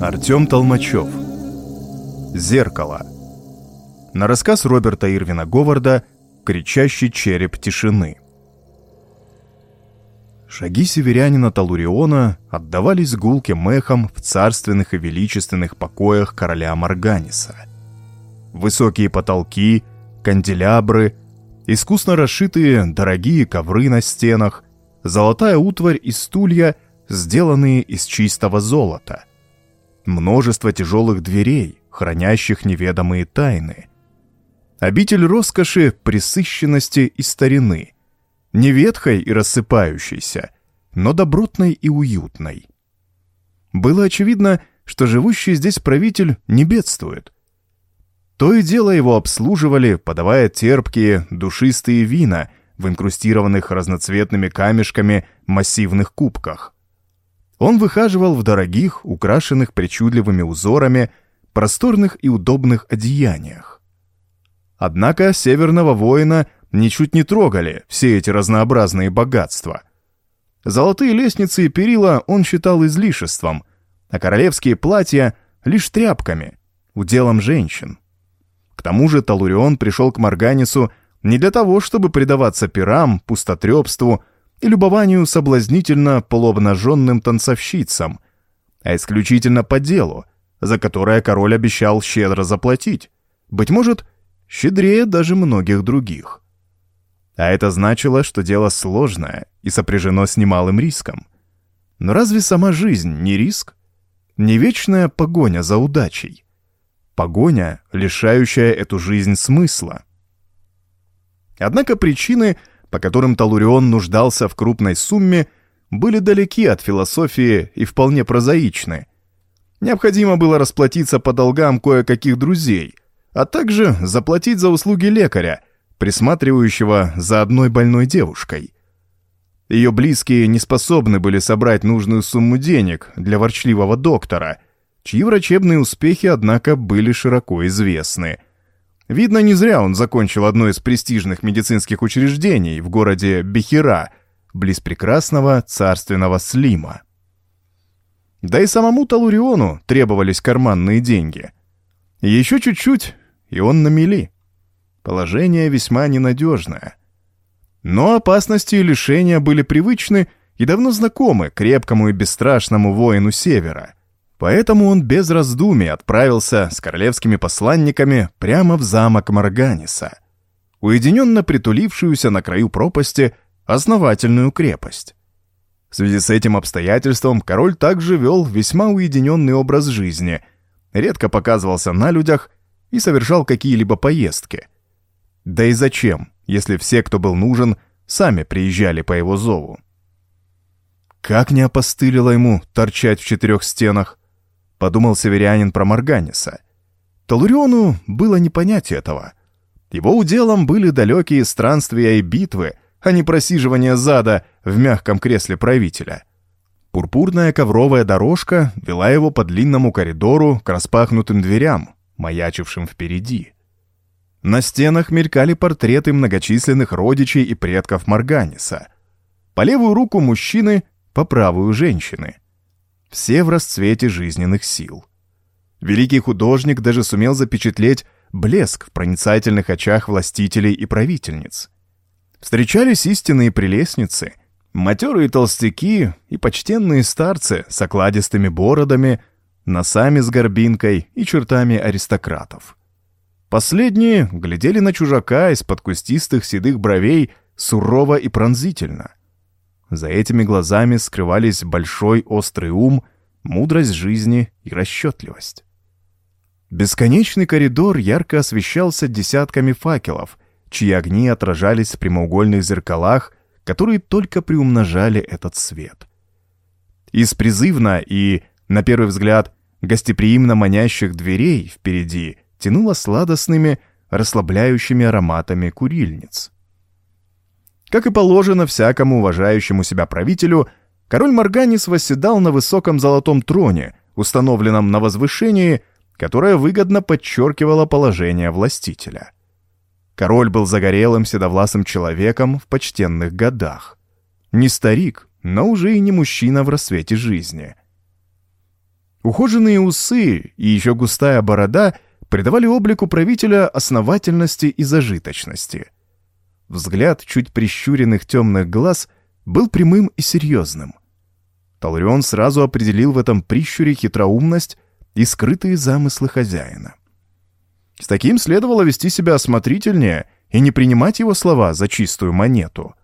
Артем Толмачев. Зеркало. На рассказ Роберта Ирвина Говарда «Кричащий череп тишины». Шаги северянина Талуриона отдавались гулким эхом в царственных и величественных покоях короля Марганиса. Высокие потолки, канделябры, искусно расшитые дорогие ковры на стенах, золотая утварь и стулья, сделанные из чистого золота — множество тяжелых дверей, хранящих неведомые тайны. Обитель роскоши, пресыщенности и старины, не ветхой и рассыпающейся, но добротной и уютной. Было очевидно, что живущий здесь правитель не бедствует. То и дело его обслуживали, подавая терпкие, душистые вина в инкрустированных разноцветными камешками массивных кубках – он выхаживал в дорогих, украшенных причудливыми узорами, просторных и удобных одеяниях. Однако северного воина ничуть не трогали все эти разнообразные богатства. Золотые лестницы и перила он считал излишеством, а королевские платья — лишь тряпками, уделом женщин. К тому же Талурион пришел к Марганису не для того, чтобы предаваться пирам, пустотрепству и любованию соблазнительно полуобнаженным танцовщицам, а исключительно по делу, за которое король обещал щедро заплатить, быть может, щедрее даже многих других. А это значило, что дело сложное и сопряжено с немалым риском. Но разве сама жизнь не риск? Не вечная погоня за удачей. Погоня, лишающая эту жизнь смысла. Однако причины — по которым Талурион нуждался в крупной сумме, были далеки от философии и вполне прозаичны. Необходимо было расплатиться по долгам кое-каких друзей, а также заплатить за услуги лекаря, присматривающего за одной больной девушкой. Ее близкие не способны были собрать нужную сумму денег для ворчливого доктора, чьи врачебные успехи, однако, были широко известны – Видно, не зря он закончил одно из престижных медицинских учреждений в городе Бехера, близ прекрасного царственного Слима. Да и самому Талуриону требовались карманные деньги. Еще чуть-чуть, и он на мели. Положение весьма ненадежное. Но опасности и лишения были привычны и давно знакомы крепкому и бесстрашному воину Севера — Поэтому он без раздумий отправился с королевскими посланниками прямо в замок Марганиса, уединенно притулившуюся на краю пропасти основательную крепость. В связи с этим обстоятельством король также вел весьма уединенный образ жизни, редко показывался на людях и совершал какие-либо поездки. Да и зачем, если все, кто был нужен, сами приезжали по его зову? Как не опостылило ему торчать в четырех стенах, подумал северянин про Марганиса. Талуриону было не понять этого. Его уделом были далекие странствия и битвы, а не просиживание зада в мягком кресле правителя. Пурпурная ковровая дорожка вела его по длинному коридору к распахнутым дверям, маячившим впереди. На стенах мелькали портреты многочисленных родичей и предков Марганиса. По левую руку мужчины, по правую женщины все в расцвете жизненных сил. Великий художник даже сумел запечатлеть блеск в проницательных очах властителей и правительниц. Встречались истинные прелестницы, матерые толстяки и почтенные старцы с окладистыми бородами, носами с горбинкой и чертами аристократов. Последние глядели на чужака из-под кустистых седых бровей сурово и пронзительно. За этими глазами скрывались большой острый ум, мудрость жизни и расчетливость. Бесконечный коридор ярко освещался десятками факелов, чьи огни отражались в прямоугольных зеркалах, которые только приумножали этот свет. Из призывно и, на первый взгляд, гостеприимно манящих дверей впереди тянуло сладостными, расслабляющими ароматами курильниц. Как и положено всякому уважающему себя правителю, король Марганис восседал на высоком золотом троне, установленном на возвышении, которое выгодно подчеркивало положение властителя. Король был загорелым седовласым человеком в почтенных годах. Не старик, но уже и не мужчина в рассвете жизни. Ухоженные усы и еще густая борода придавали облику правителя основательности и зажиточности. Взгляд чуть прищуренных темных глаз был прямым и серьезным. Талрион сразу определил в этом прищуре хитроумность и скрытые замыслы хозяина. С таким следовало вести себя осмотрительнее и не принимать его слова за чистую монету.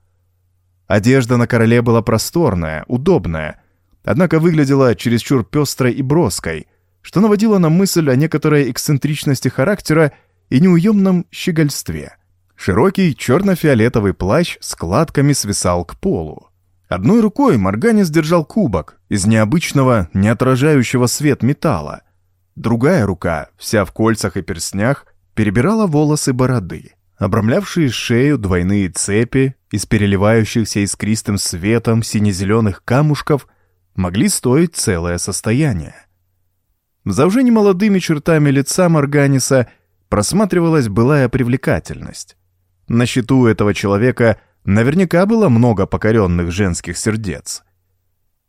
Одежда на короле была просторная, удобная, однако выглядела чересчур пестрой и броской, что наводило на мысль о некоторой эксцентричности характера и неуемном щегольстве. Широкий черно-фиолетовый плащ складками свисал к полу. Одной рукой Морганис держал кубок из необычного, не отражающего свет металла. Другая рука, вся в кольцах и перстнях, перебирала волосы бороды, обрамлявшие шею двойные цепи из переливающихся искристым светом сине-зеленых камушков могли стоить целое состояние. За уже немолодыми чертами лица Морганиса просматривалась былая привлекательность. На счету этого человека наверняка было много покоренных женских сердец.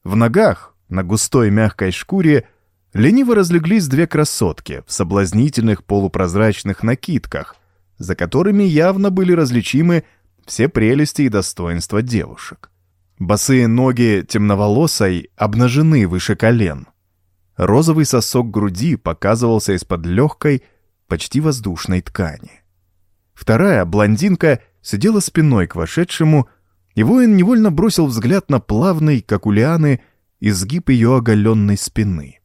В ногах, на густой мягкой шкуре, лениво разлеглись две красотки в соблазнительных полупрозрачных накидках, за которыми явно были различимы все прелести и достоинства девушек. Босые ноги темноволосой обнажены выше колен. Розовый сосок груди показывался из-под легкой, почти воздушной ткани. Вторая, блондинка, сидела спиной к вошедшему, и воин невольно бросил взгляд на плавный, как у лианы, изгиб ее оголенной спины.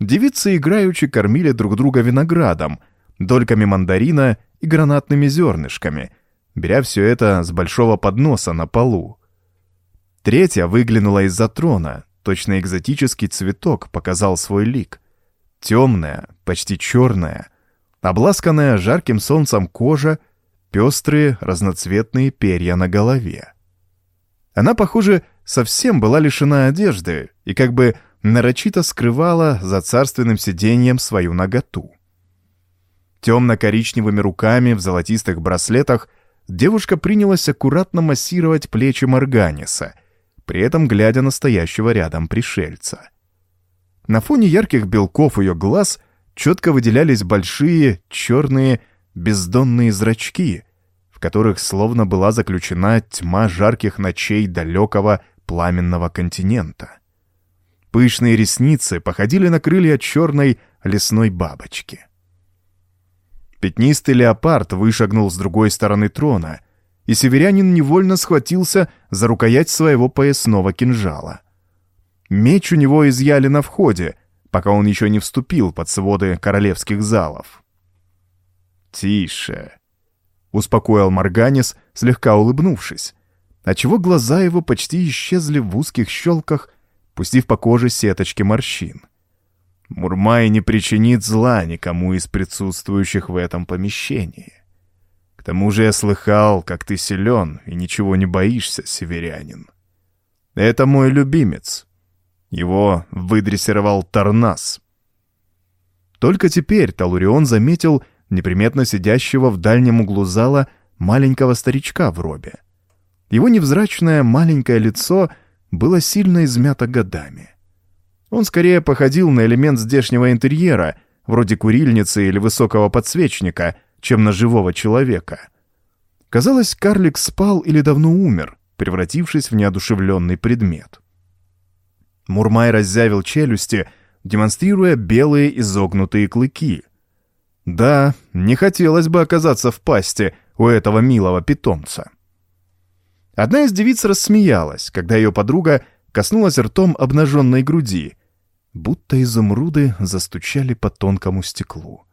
Девицы играючи кормили друг друга виноградом, дольками мандарина и гранатными зернышками, беря все это с большого подноса на полу. Третья выглянула из-за трона, точно экзотический цветок показал свой лик. Темная, почти черная, обласканная жарким солнцем кожа, пестрые разноцветные перья на голове. Она, похоже, совсем была лишена одежды и как бы нарочито скрывала за царственным сиденьем свою наготу. Темно-коричневыми руками в золотистых браслетах девушка принялась аккуратно массировать плечи Морганиса — при этом глядя на стоящего рядом пришельца. На фоне ярких белков ее глаз четко выделялись большие, черные, бездонные зрачки, в которых словно была заключена тьма жарких ночей далекого пламенного континента. Пышные ресницы походили на крылья черной лесной бабочки. Пятнистый леопард вышагнул с другой стороны трона — и северянин невольно схватился за рукоять своего поясного кинжала. Меч у него изъяли на входе, пока он еще не вступил под своды королевских залов. «Тише», — успокоил Марганис, слегка улыбнувшись, отчего глаза его почти исчезли в узких щелках, пустив по коже сеточки морщин. Мурмай не причинит зла никому из присутствующих в этом помещении. К тому же я слыхал, как ты силен и ничего не боишься, северянин. Это мой любимец. Его выдрессировал Тарнас. Только теперь Талурион заметил неприметно сидящего в дальнем углу зала маленького старичка в робе. Его невзрачное маленькое лицо было сильно измято годами. Он скорее походил на элемент здешнего интерьера, вроде курильницы или высокого подсвечника — чем на живого человека. Казалось, карлик спал или давно умер, превратившись в неодушевленный предмет. Мурмай раззявил челюсти, демонстрируя белые изогнутые клыки. Да, не хотелось бы оказаться в пасти у этого милого питомца. Одна из девиц рассмеялась, когда ее подруга коснулась ртом обнаженной груди, будто изумруды застучали по тонкому стеклу.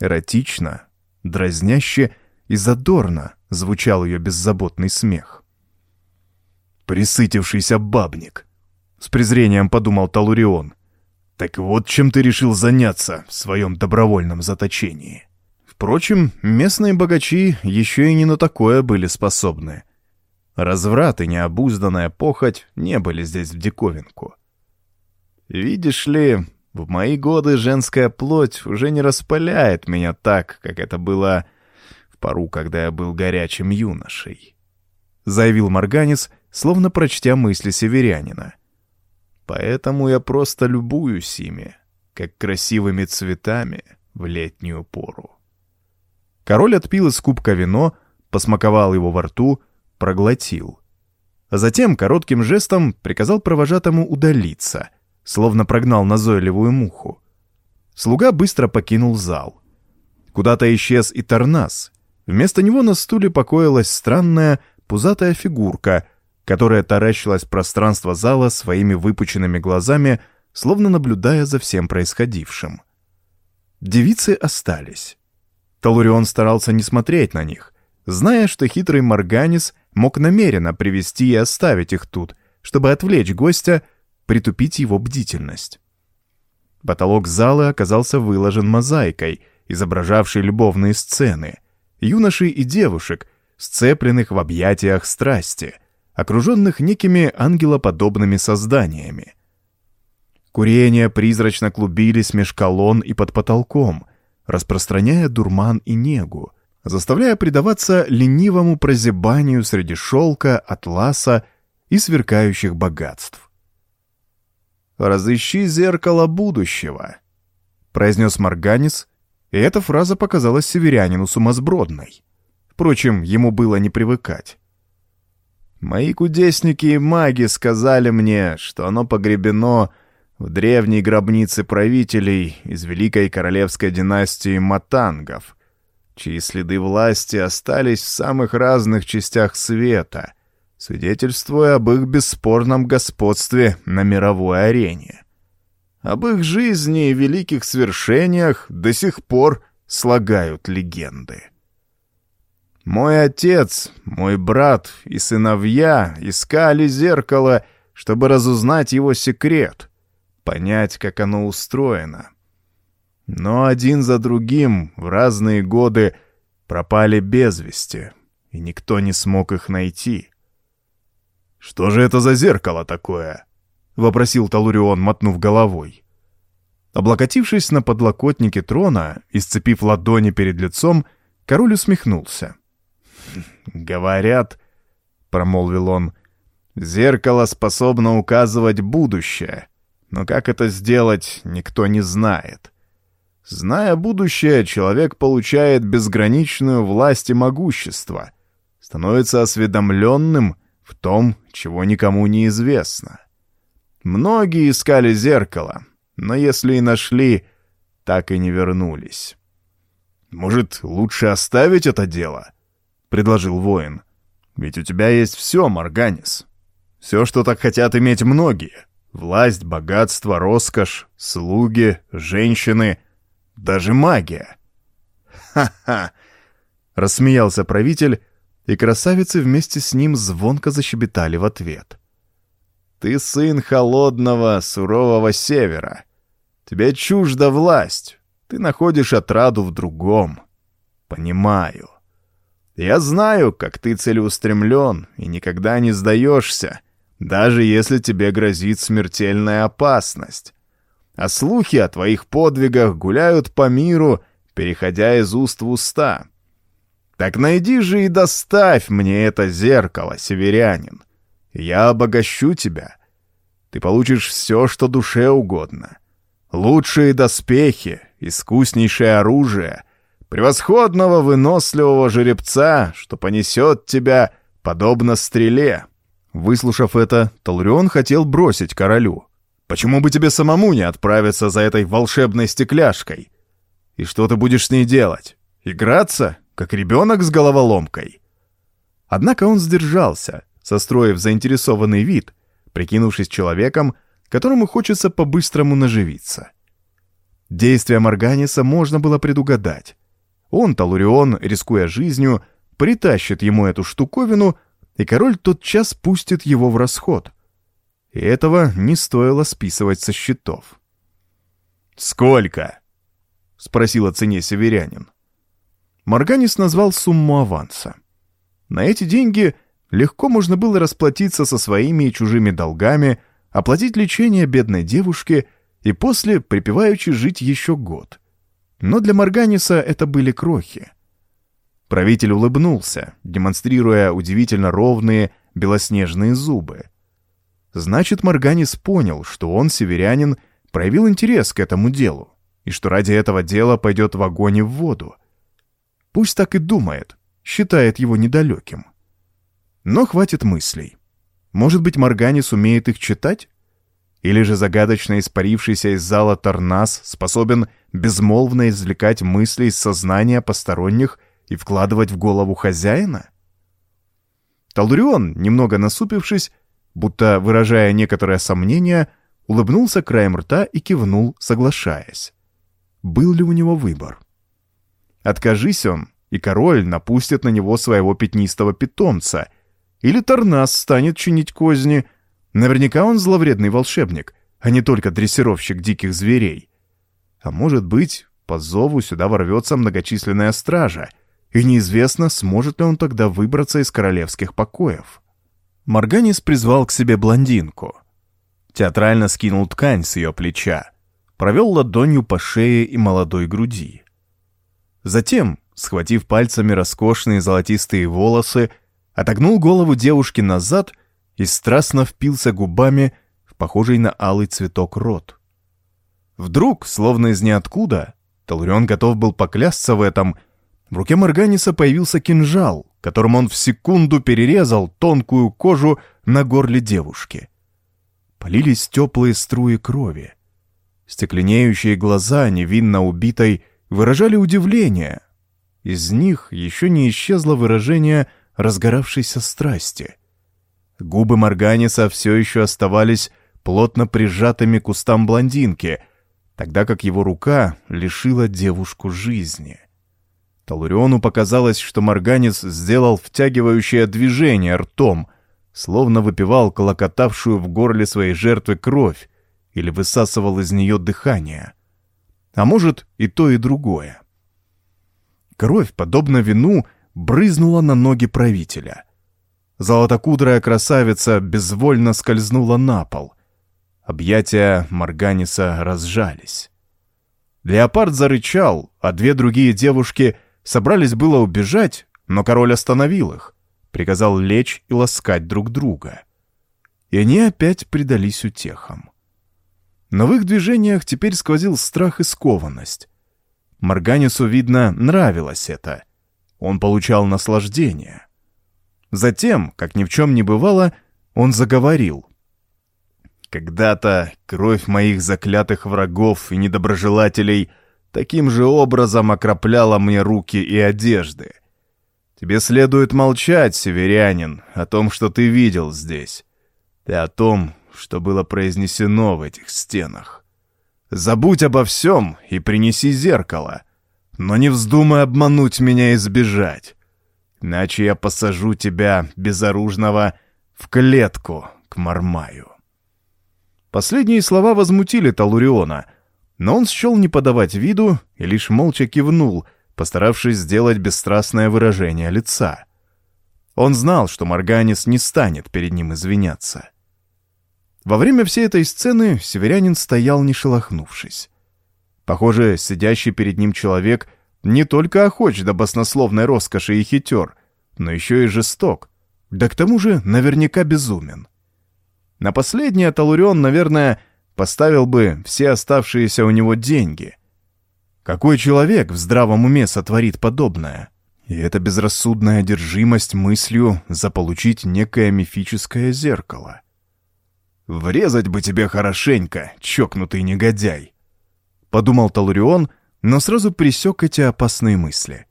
Эротично, Дразняще и задорно звучал ее беззаботный смех. «Присытившийся бабник», — с презрением подумал Талурион. «Так вот чем ты решил заняться в своем добровольном заточении». Впрочем, местные богачи еще и не на такое были способны. Разврат и необузданная похоть не были здесь в диковинку. Видишь ли, в мои годы женская плоть уже не распаляет меня так, как это было в пору, когда я был горячим юношей», — заявил Марганец, словно прочтя мысли северянина. Поэтому я просто любуюсь ими, как красивыми цветами в летнюю пору. Король отпил из кубка вино, посмаковал его во рту, проглотил. А затем коротким жестом приказал провожатому удалиться, словно прогнал назойливую муху. Слуга быстро покинул зал. Куда-то исчез и Тарнас. Вместо него на стуле покоилась странная, пузатая фигурка, которая таращилась в пространство зала своими выпученными глазами, словно наблюдая за всем происходившим. Девицы остались. Талурион старался не смотреть на них, зная, что хитрый Марганис мог намеренно привести и оставить их тут, чтобы отвлечь гостя, притупить его бдительность. Потолок зала оказался выложен мозаикой, изображавшей любовные сцены, юношей и девушек, сцепленных в объятиях страсти, окруженных некими ангелоподобными созданиями. Курения призрачно клубились меж колонн и под потолком, распространяя дурман и негу, заставляя предаваться ленивому прозябанию среди шелка, атласа и сверкающих богатств. «Разыщи зеркало будущего», — произнес Марганис, и эта фраза показалась северянину сумасбродной. Впрочем, ему было не привыкать. «Мои кудесники и маги сказали мне, что оно погребено в древней гробнице правителей из великой королевской династии Матангов, чьи следы власти остались в самых разных частях света — свидетельствуя об их бесспорном господстве на мировой арене. Об их жизни и великих свершениях до сих пор слагают легенды. Мой отец, мой брат и сыновья искали зеркало, чтобы разузнать его секрет, понять, как оно устроено. Но один за другим в разные годы пропали без вести, и никто не смог их найти. «Что же это за зеркало такое?» — вопросил Талурион, мотнув головой. Облокотившись на подлокотнике трона и сцепив ладони перед лицом, король усмехнулся. «Говорят, — промолвил он, — зеркало способно указывать будущее, но как это сделать, никто не знает. Зная будущее, человек получает безграничную власть и могущество, становится осведомленным — в том, чего никому не известно. Многие искали зеркало, но если и нашли, так и не вернулись. «Может, лучше оставить это дело?» — предложил воин. «Ведь у тебя есть все, Марганис. Все, что так хотят иметь многие. Власть, богатство, роскошь, слуги, женщины, даже магия». «Ха-ха!» — рассмеялся правитель, и красавицы вместе с ним звонко защебетали в ответ. «Ты сын холодного, сурового севера. Тебе чужда власть. Ты находишь отраду в другом. Понимаю. Я знаю, как ты целеустремлен и никогда не сдаешься, даже если тебе грозит смертельная опасность. А слухи о твоих подвигах гуляют по миру, переходя из уст в уста». Так найди же и доставь мне это зеркало, северянин. Я обогащу тебя. Ты получишь все, что душе угодно. Лучшие доспехи, искуснейшее оружие, превосходного выносливого жеребца, что понесет тебя, подобно стреле. Выслушав это, Талрион хотел бросить королю. Почему бы тебе самому не отправиться за этой волшебной стекляшкой? И что ты будешь с ней делать? Играться? как ребенок с головоломкой. Однако он сдержался, состроив заинтересованный вид, прикинувшись человеком, которому хочется по-быстрому наживиться. Действия Марганиса можно было предугадать. Он, Талурион, рискуя жизнью, притащит ему эту штуковину, и король тотчас пустит его в расход. И этого не стоило списывать со счетов. «Сколько?» — спросил о цене северянин. Марганис назвал сумму аванса. На эти деньги легко можно было расплатиться со своими и чужими долгами, оплатить лечение бедной девушке и после припеваючи жить еще год. Но для Марганиса это были крохи. Правитель улыбнулся, демонстрируя удивительно ровные белоснежные зубы. Значит, Марганис понял, что он, северянин, проявил интерес к этому делу, и что ради этого дела пойдет в огонь и в воду. Пусть так и думает, считает его недалеким. Но хватит мыслей. Может быть, Марганис умеет их читать? Или же загадочно испарившийся из зала Торнас способен безмолвно извлекать мысли из сознания посторонних и вкладывать в голову хозяина? Талурион, немного насупившись, будто выражая некоторое сомнение, улыбнулся краем рта и кивнул, соглашаясь. Был ли у него выбор? Откажись он, и король напустит на него своего пятнистого питомца, или Торнас станет чинить козни. Наверняка он зловредный волшебник, а не только дрессировщик диких зверей. А может быть, по зову сюда ворвется многочисленная стража, и неизвестно, сможет ли он тогда выбраться из королевских покоев. Марганис призвал к себе блондинку. Театрально скинул ткань с ее плеча, провел ладонью по шее и молодой груди. Затем, схватив пальцами роскошные золотистые волосы, отогнул голову девушки назад и страстно впился губами в похожий на алый цветок рот. Вдруг, словно из ниоткуда, Талурион готов был поклясться в этом, в руке Марганиса появился кинжал, которым он в секунду перерезал тонкую кожу на горле девушки. Полились теплые струи крови. Стекленеющие глаза невинно убитой выражали удивление. Из них еще не исчезло выражение разгоравшейся страсти. Губы Марганиса все еще оставались плотно прижатыми к устам блондинки, тогда как его рука лишила девушку жизни. Талуриону показалось, что Марганец сделал втягивающее движение ртом, словно выпивал колокотавшую в горле своей жертвы кровь или высасывал из нее дыхание. А может, и то, и другое. Кровь, подобно вину, брызнула на ноги правителя. Золотокудрая красавица безвольно скользнула на пол. Объятия Марганиса разжались. Леопард зарычал, а две другие девушки — Собрались было убежать, но король остановил их, приказал лечь и ласкать друг друга. И они опять предались утехам. Но в их движениях теперь сквозил страх и скованность. Марганису, видно, нравилось это. Он получал наслаждение. Затем, как ни в чем не бывало, он заговорил. «Когда-то кровь моих заклятых врагов и недоброжелателей — таким же образом окропляла мне руки и одежды. Тебе следует молчать, северянин, о том, что ты видел здесь, и о том, что было произнесено в этих стенах. Забудь обо всем и принеси зеркало, но не вздумай обмануть меня и сбежать, иначе я посажу тебя, безоружного, в клетку к Мармаю. Последние слова возмутили Талуриона — но он счел не подавать виду и лишь молча кивнул, постаравшись сделать бесстрастное выражение лица. Он знал, что Марганис не станет перед ним извиняться. Во время всей этой сцены северянин стоял, не шелохнувшись. Похоже, сидящий перед ним человек не только охоч до баснословной роскоши и хитер, но еще и жесток, да к тому же наверняка безумен. На последнее Талурион, наверное, поставил бы все оставшиеся у него деньги. Какой человек в здравом уме сотворит подобное? И эта безрассудная одержимость мыслью заполучить некое мифическое зеркало. «Врезать бы тебе хорошенько, чокнутый негодяй!» Подумал Талурион, но сразу пресек эти опасные мысли.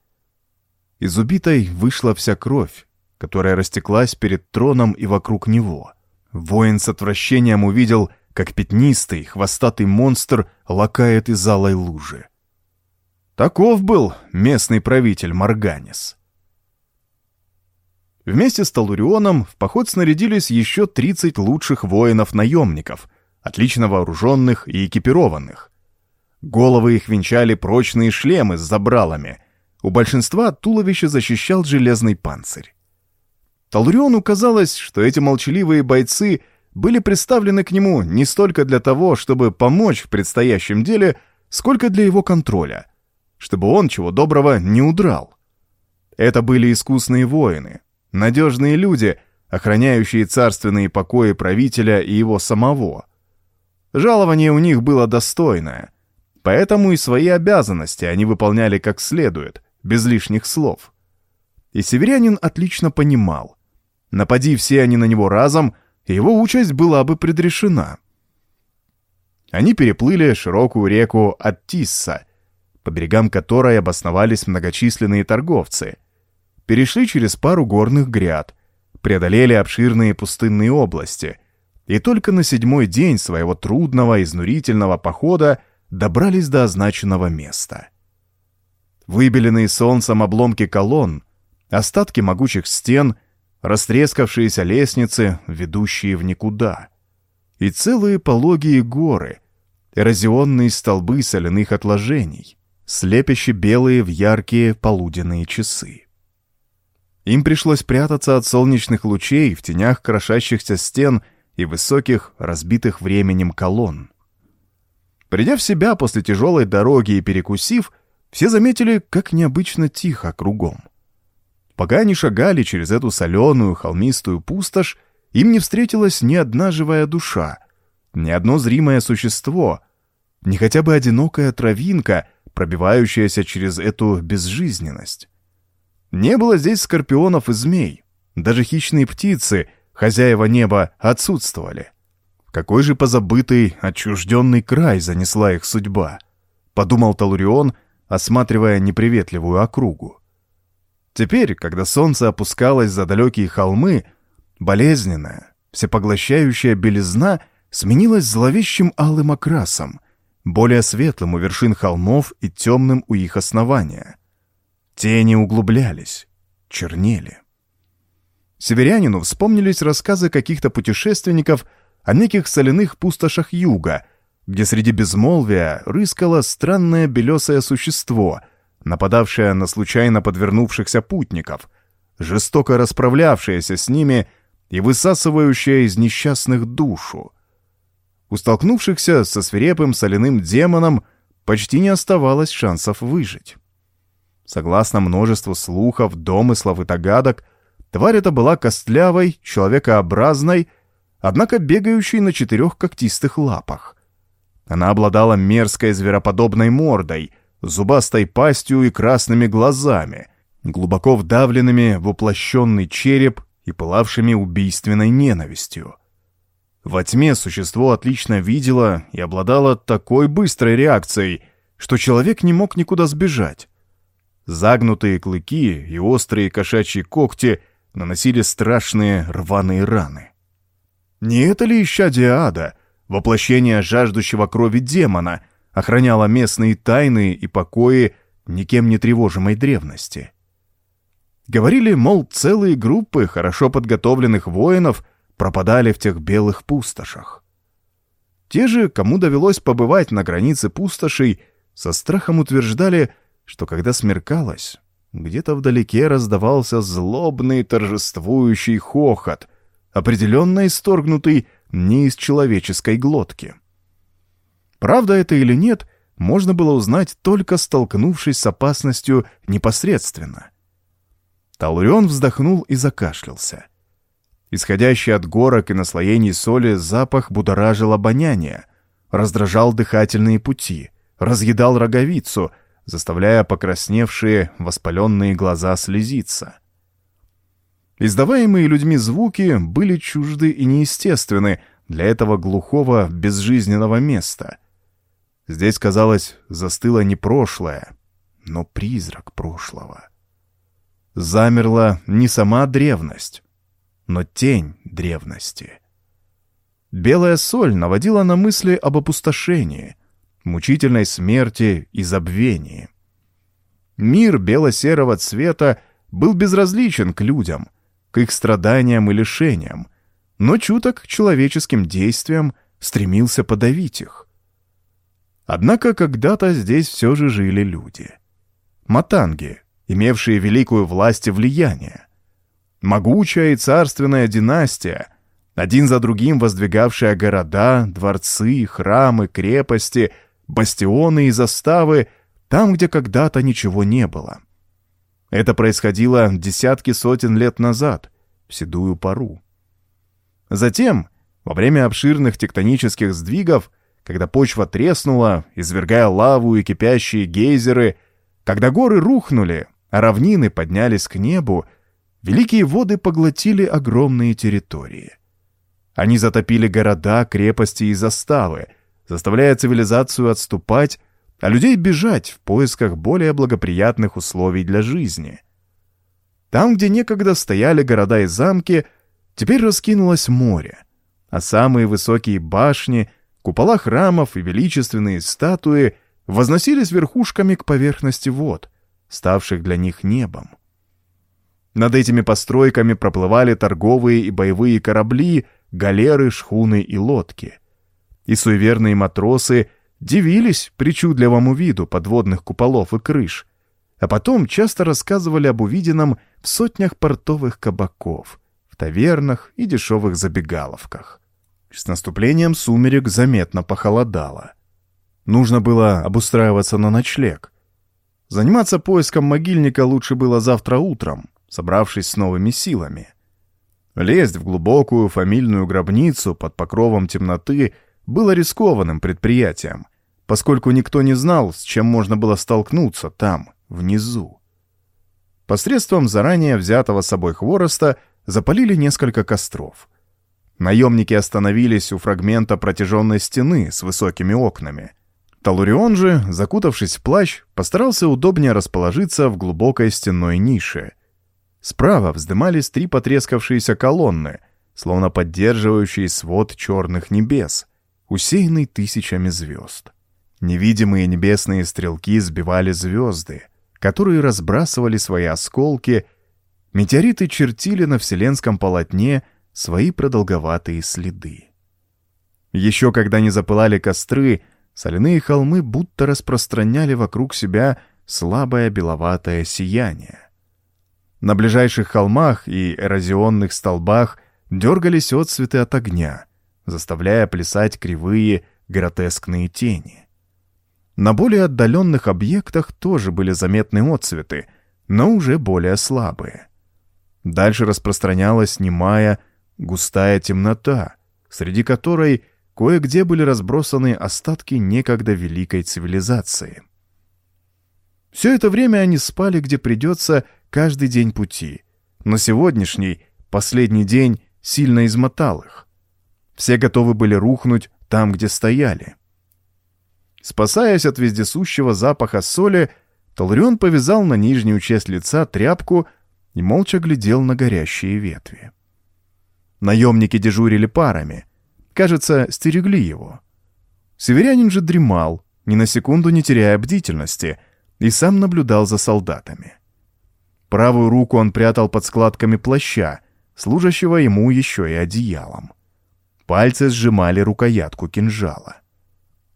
Из убитой вышла вся кровь, которая растеклась перед троном и вокруг него. Воин с отвращением увидел, как пятнистый, хвостатый монстр лакает из алой лужи. Таков был местный правитель Марганис. Вместе с Талурионом в поход снарядились еще 30 лучших воинов-наемников, отлично вооруженных и экипированных. Головы их венчали прочные шлемы с забралами. У большинства туловище защищал железный панцирь. Талуриону казалось, что эти молчаливые бойцы — были представлены к нему не столько для того, чтобы помочь в предстоящем деле, сколько для его контроля, чтобы он, чего доброго, не удрал. Это были искусные воины, надежные люди, охраняющие царственные покои правителя и его самого. Жалование у них было достойное, поэтому и свои обязанности они выполняли как следует, без лишних слов. И северянин отлично понимал, напади все они на него разом, его участь была бы предрешена. Они переплыли широкую реку Аттисса, по берегам которой обосновались многочисленные торговцы, перешли через пару горных гряд, преодолели обширные пустынные области и только на седьмой день своего трудного, изнурительного похода добрались до означенного места. Выбеленные солнцем обломки колонн, остатки могучих стен, растрескавшиеся лестницы, ведущие в никуда, и целые пологие горы, эрозионные столбы соляных отложений, слепяще белые в яркие полуденные часы. Им пришлось прятаться от солнечных лучей в тенях крошащихся стен и высоких, разбитых временем колонн. Придя в себя после тяжелой дороги и перекусив, все заметили, как необычно тихо кругом. Пока они шагали через эту соленую холмистую пустошь, им не встретилась ни одна живая душа, ни одно зримое существо, ни хотя бы одинокая травинка, пробивающаяся через эту безжизненность. Не было здесь скорпионов и змей. Даже хищные птицы, хозяева неба, отсутствовали. Какой же позабытый, отчужденный край занесла их судьба, подумал Талурион, осматривая неприветливую округу. Теперь, когда солнце опускалось за далекие холмы, болезненная, всепоглощающая белизна сменилась зловещим алым окрасом, более светлым у вершин холмов и темным у их основания — Тени углублялись, чернели. Северянину вспомнились рассказы каких-то путешественников о неких соляных пустошах юга, где среди безмолвия рыскало странное белесое существо, нападавшее на случайно подвернувшихся путников, жестоко расправлявшееся с ними и высасывающее из несчастных душу. У столкнувшихся со свирепым соляным демоном почти не оставалось шансов выжить. Согласно множеству слухов, домыслов и догадок, тварь эта была костлявой, человекообразной, однако бегающей на четырех когтистых лапах. Она обладала мерзкой звероподобной мордой, зубастой пастью и красными глазами, глубоко вдавленными в уплощенный череп и пылавшими убийственной ненавистью. Во тьме существо отлично видело и обладало такой быстрой реакцией, что человек не мог никуда сбежать. Загнутые клыки и острые кошачьи когти наносили страшные рваные раны. Не это ли исчадие ада, воплощение жаждущего крови демона, охраняло местные тайны и покои никем не тревожимой древности? Говорили, мол, целые группы хорошо подготовленных воинов пропадали в тех белых пустошах. Те же, кому довелось побывать на границе пустошей, со страхом утверждали, что когда смеркалось, где-то вдалеке раздавался злобный торжествующий хохот, определенно исторгнутый не из человеческой глотки. Правда это или нет, можно было узнать только столкнувшись с опасностью непосредственно. Талурион вздохнул и закашлялся. Исходящий от горок и наслоений соли запах будоражил обоняние, раздражал дыхательные пути, разъедал роговицу — заставляя покрасневшие, воспаленные глаза слезиться. Издаваемые людьми звуки были чужды и неестественны для этого глухого, безжизненного места. Здесь, казалось, застыло не прошлое, но призрак прошлого. Замерла не сама древность, но тень древности. Белая соль наводила на мысли об опустошении — мучительной смерти и забвении. Мир бело-серого цвета был безразличен к людям, их страданиям и лишениям, но чуток человеческим действиям стремился подавить их. Однако когда-то здесь все же жили люди. Матанги, имевшие великую власть и влияние. Могучая и царственная династия, один за другим воздвигавшая города, дворцы, храмы, крепости — бастионы и заставы там, где когда-то ничего не было. Это происходило десятки сотен лет назад, в седую пару. Затем, во время обширных тектонических сдвигов, когда почва треснула, извергая лаву и кипящие гейзеры, когда горы рухнули, а равнины поднялись к небу, великие воды поглотили огромные территории. Они затопили города, крепости и заставы, заставляя цивилизацию отступать, а людей бежать в поисках более благоприятных условий для жизни. Там, где некогда стояли города и замки, теперь раскинулось море, а самые высокие башни, купола храмов и величественные статуи возносились верхушками к поверхности вод, ставших для них небом. Над этими постройками проплывали торговые и боевые корабли, галеры, шхуны и лодки. И суеверные матросы дивились причудливому виду подводных куполов и крыш, а потом часто рассказывали об увиденном в сотнях портовых кабаков, в тавернах и дешевых забегаловках. С наступлением сумерек заметно похолодало. Нужно было обустраиваться на ночлег. Заниматься поиском могильника лучше было завтра утром, собравшись с новыми силами. Лезть в глубокую фамильную гробницу под покровом темноты было рискованным предприятием, поскольку никто не знал, с чем можно было столкнуться там, внизу. Посредством заранее взятого с собой хвороста запалили несколько костров. Наемники остановились у фрагмента протяженной стены с высокими окнами. Талурион же, закутавшись в плащ, постарался удобнее расположиться в глубокой стенной нише — Справа вздымались три потрескавшиеся колонны, словно поддерживающие свод черных небес, усеянный тысячами звезд. Невидимые небесные стрелки сбивали звезды, которые разбрасывали свои осколки, метеориты чертили на вселенском полотне свои продолговатые следы. Еще когда не запылали костры, соляные холмы будто распространяли вокруг себя слабое беловатое сияние. На ближайших холмах и эрозионных столбах дергались отцветы от огня, заставляя плясать кривые, гротескные тени. На более отдаленных объектах тоже были заметны отцветы, но уже более слабые. Дальше распространялась немая, густая темнота, среди которой кое-где были разбросаны остатки некогда великой цивилизации. Все это время они спали, где придется, каждый день пути. Но сегодняшний, последний день, сильно измотал их. Все готовы были рухнуть там, где стояли. Спасаясь от вездесущего запаха соли, Талрион повязал на нижнюю часть лица тряпку и молча глядел на горящие ветви. Наемники дежурили парами. Кажется, стерегли его. Северянин же дремал, ни на секунду не теряя бдительности, и сам наблюдал за солдатами. Правую руку он прятал под складками плаща, служащего ему еще и одеялом. Пальцы сжимали рукоятку кинжала.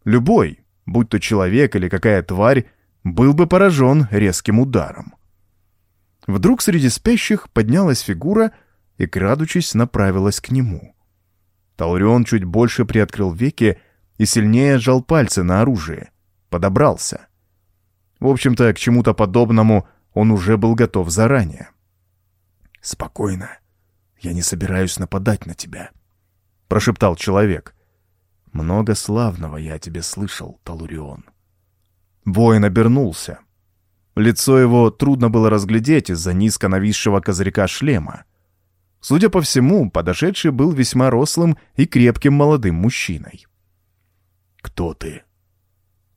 Любой, будь то человек или какая тварь, был бы поражен резким ударом. Вдруг среди спящих поднялась фигура и, крадучись, направилась к нему. Талрион чуть больше приоткрыл веки и сильнее сжал пальцы на оружие. Подобрался. В общем-то, к чему-то подобному он уже был готов заранее. «Спокойно. Я не собираюсь нападать на тебя», — прошептал человек. «Много славного я тебе слышал, Талурион». Воин обернулся. Лицо его трудно было разглядеть из-за низко нависшего козырька шлема. Судя по всему, подошедший был весьма рослым и крепким молодым мужчиной. «Кто ты?»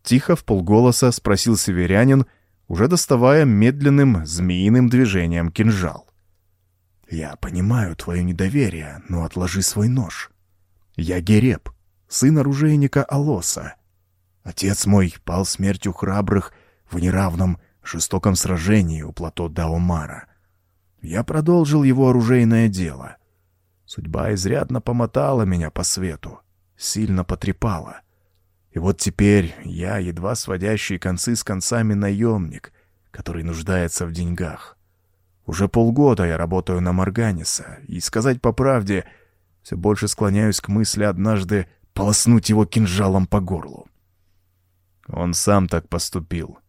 Тихо в полголоса спросил северянин, уже доставая медленным змеиным движением кинжал. «Я понимаю твое недоверие, но отложи свой нож. Я Гереб, сын оружейника Алоса. Отец мой пал смертью храбрых в неравном жестоком сражении у плато Даомара. Я продолжил его оружейное дело. Судьба изрядно помотала меня по свету, сильно потрепала. И вот теперь я, едва сводящий концы с концами наемник, который нуждается в деньгах. Уже полгода я работаю на Морганиса, и, сказать по правде, все больше склоняюсь к мысли однажды полоснуть его кинжалом по горлу. Он сам так поступил.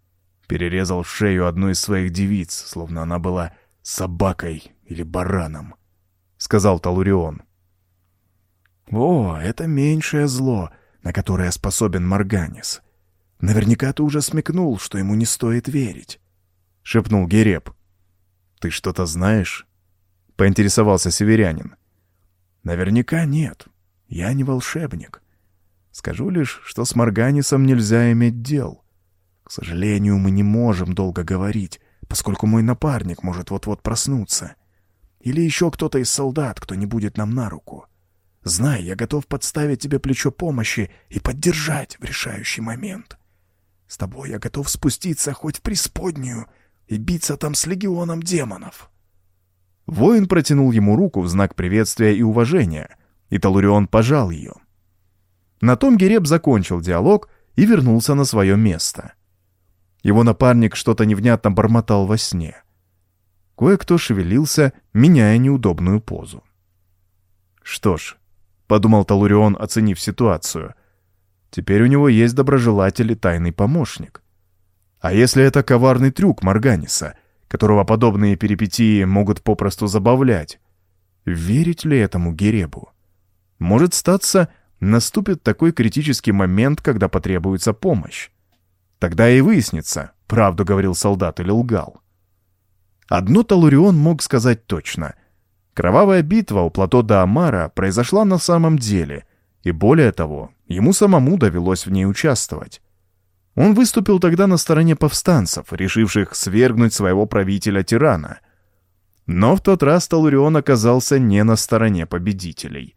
Перерезал шею одной из своих девиц, словно она была собакой или бараном. сказал Талурион. «О, это меньшее зло, на которое способен Марганис. Наверняка ты уже смекнул, что ему не стоит верить», — шепнул Гереб. «Ты что-то знаешь?» — поинтересовался северянин. «Наверняка нет. Я не волшебник. Скажу лишь, что с Марганисом нельзя иметь дел. К сожалению, мы не можем долго говорить, поскольку мой напарник может вот-вот проснуться. Или еще кто-то из солдат, кто не будет нам на руку. Знай, я готов подставить тебе плечо помощи и поддержать в решающий момент. С тобой я готов спуститься хоть в преисподнюю и биться там с легионом демонов». Воин протянул ему руку в знак приветствия и уважения, и Талурион пожал ее. На том Гереб закончил диалог и вернулся на свое место. Его напарник что-то невнятно бормотал во сне. Кое-кто шевелился, меняя неудобную позу. «Что ж», — подумал Талурион, оценив ситуацию, — «теперь у него есть доброжелатель и тайный помощник. А если это коварный трюк Марганиса, которого подобные перипетии могут попросту забавлять? Верить ли этому Геребу? Может статься, наступит такой критический момент, когда потребуется помощь. Тогда и выяснится, правду говорил солдат или лгал. Одно Талурион мог сказать точно. Кровавая битва у плато Даамара произошла на самом деле, и более того, ему самому довелось в ней участвовать. Он выступил тогда на стороне повстанцев, решивших свергнуть своего правителя-тирана. Но в тот раз Талурион оказался не на стороне победителей.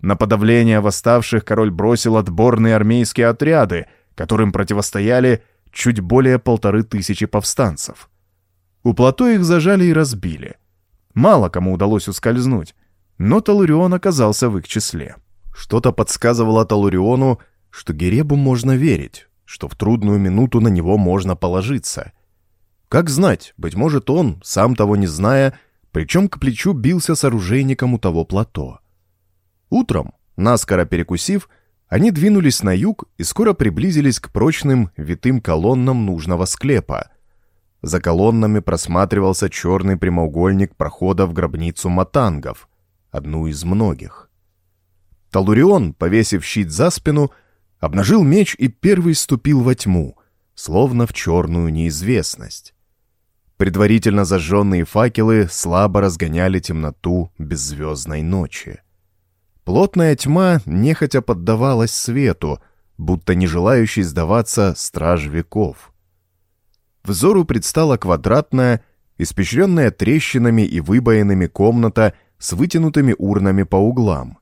На подавление восставших король бросил отборные армейские отряды, которым противостояли чуть более полторы тысячи повстанцев. У плато их зажали и разбили. Мало кому удалось ускользнуть, но Талурион оказался в их числе. Что-то подсказывало Талуриону, что Геребу можно верить, что в трудную минуту на него можно положиться. Как знать, быть может он, сам того не зная, причем к плечу бился с оружейником у того плато. Утром, наскоро перекусив, они двинулись на юг и скоро приблизились к прочным витым колоннам нужного склепа. За колоннами просматривался черный прямоугольник прохода в гробницу матангов, одну из многих. Талурион, повесив щит за спину, обнажил меч и первый ступил во тьму, словно в черную неизвестность. Предварительно зажженные факелы слабо разгоняли темноту беззвездной ночи. Плотная тьма нехотя поддавалась свету, будто не желающий сдаваться страж веков. Взору предстала квадратная, испещренная трещинами и выбоинами комната с вытянутыми урнами по углам.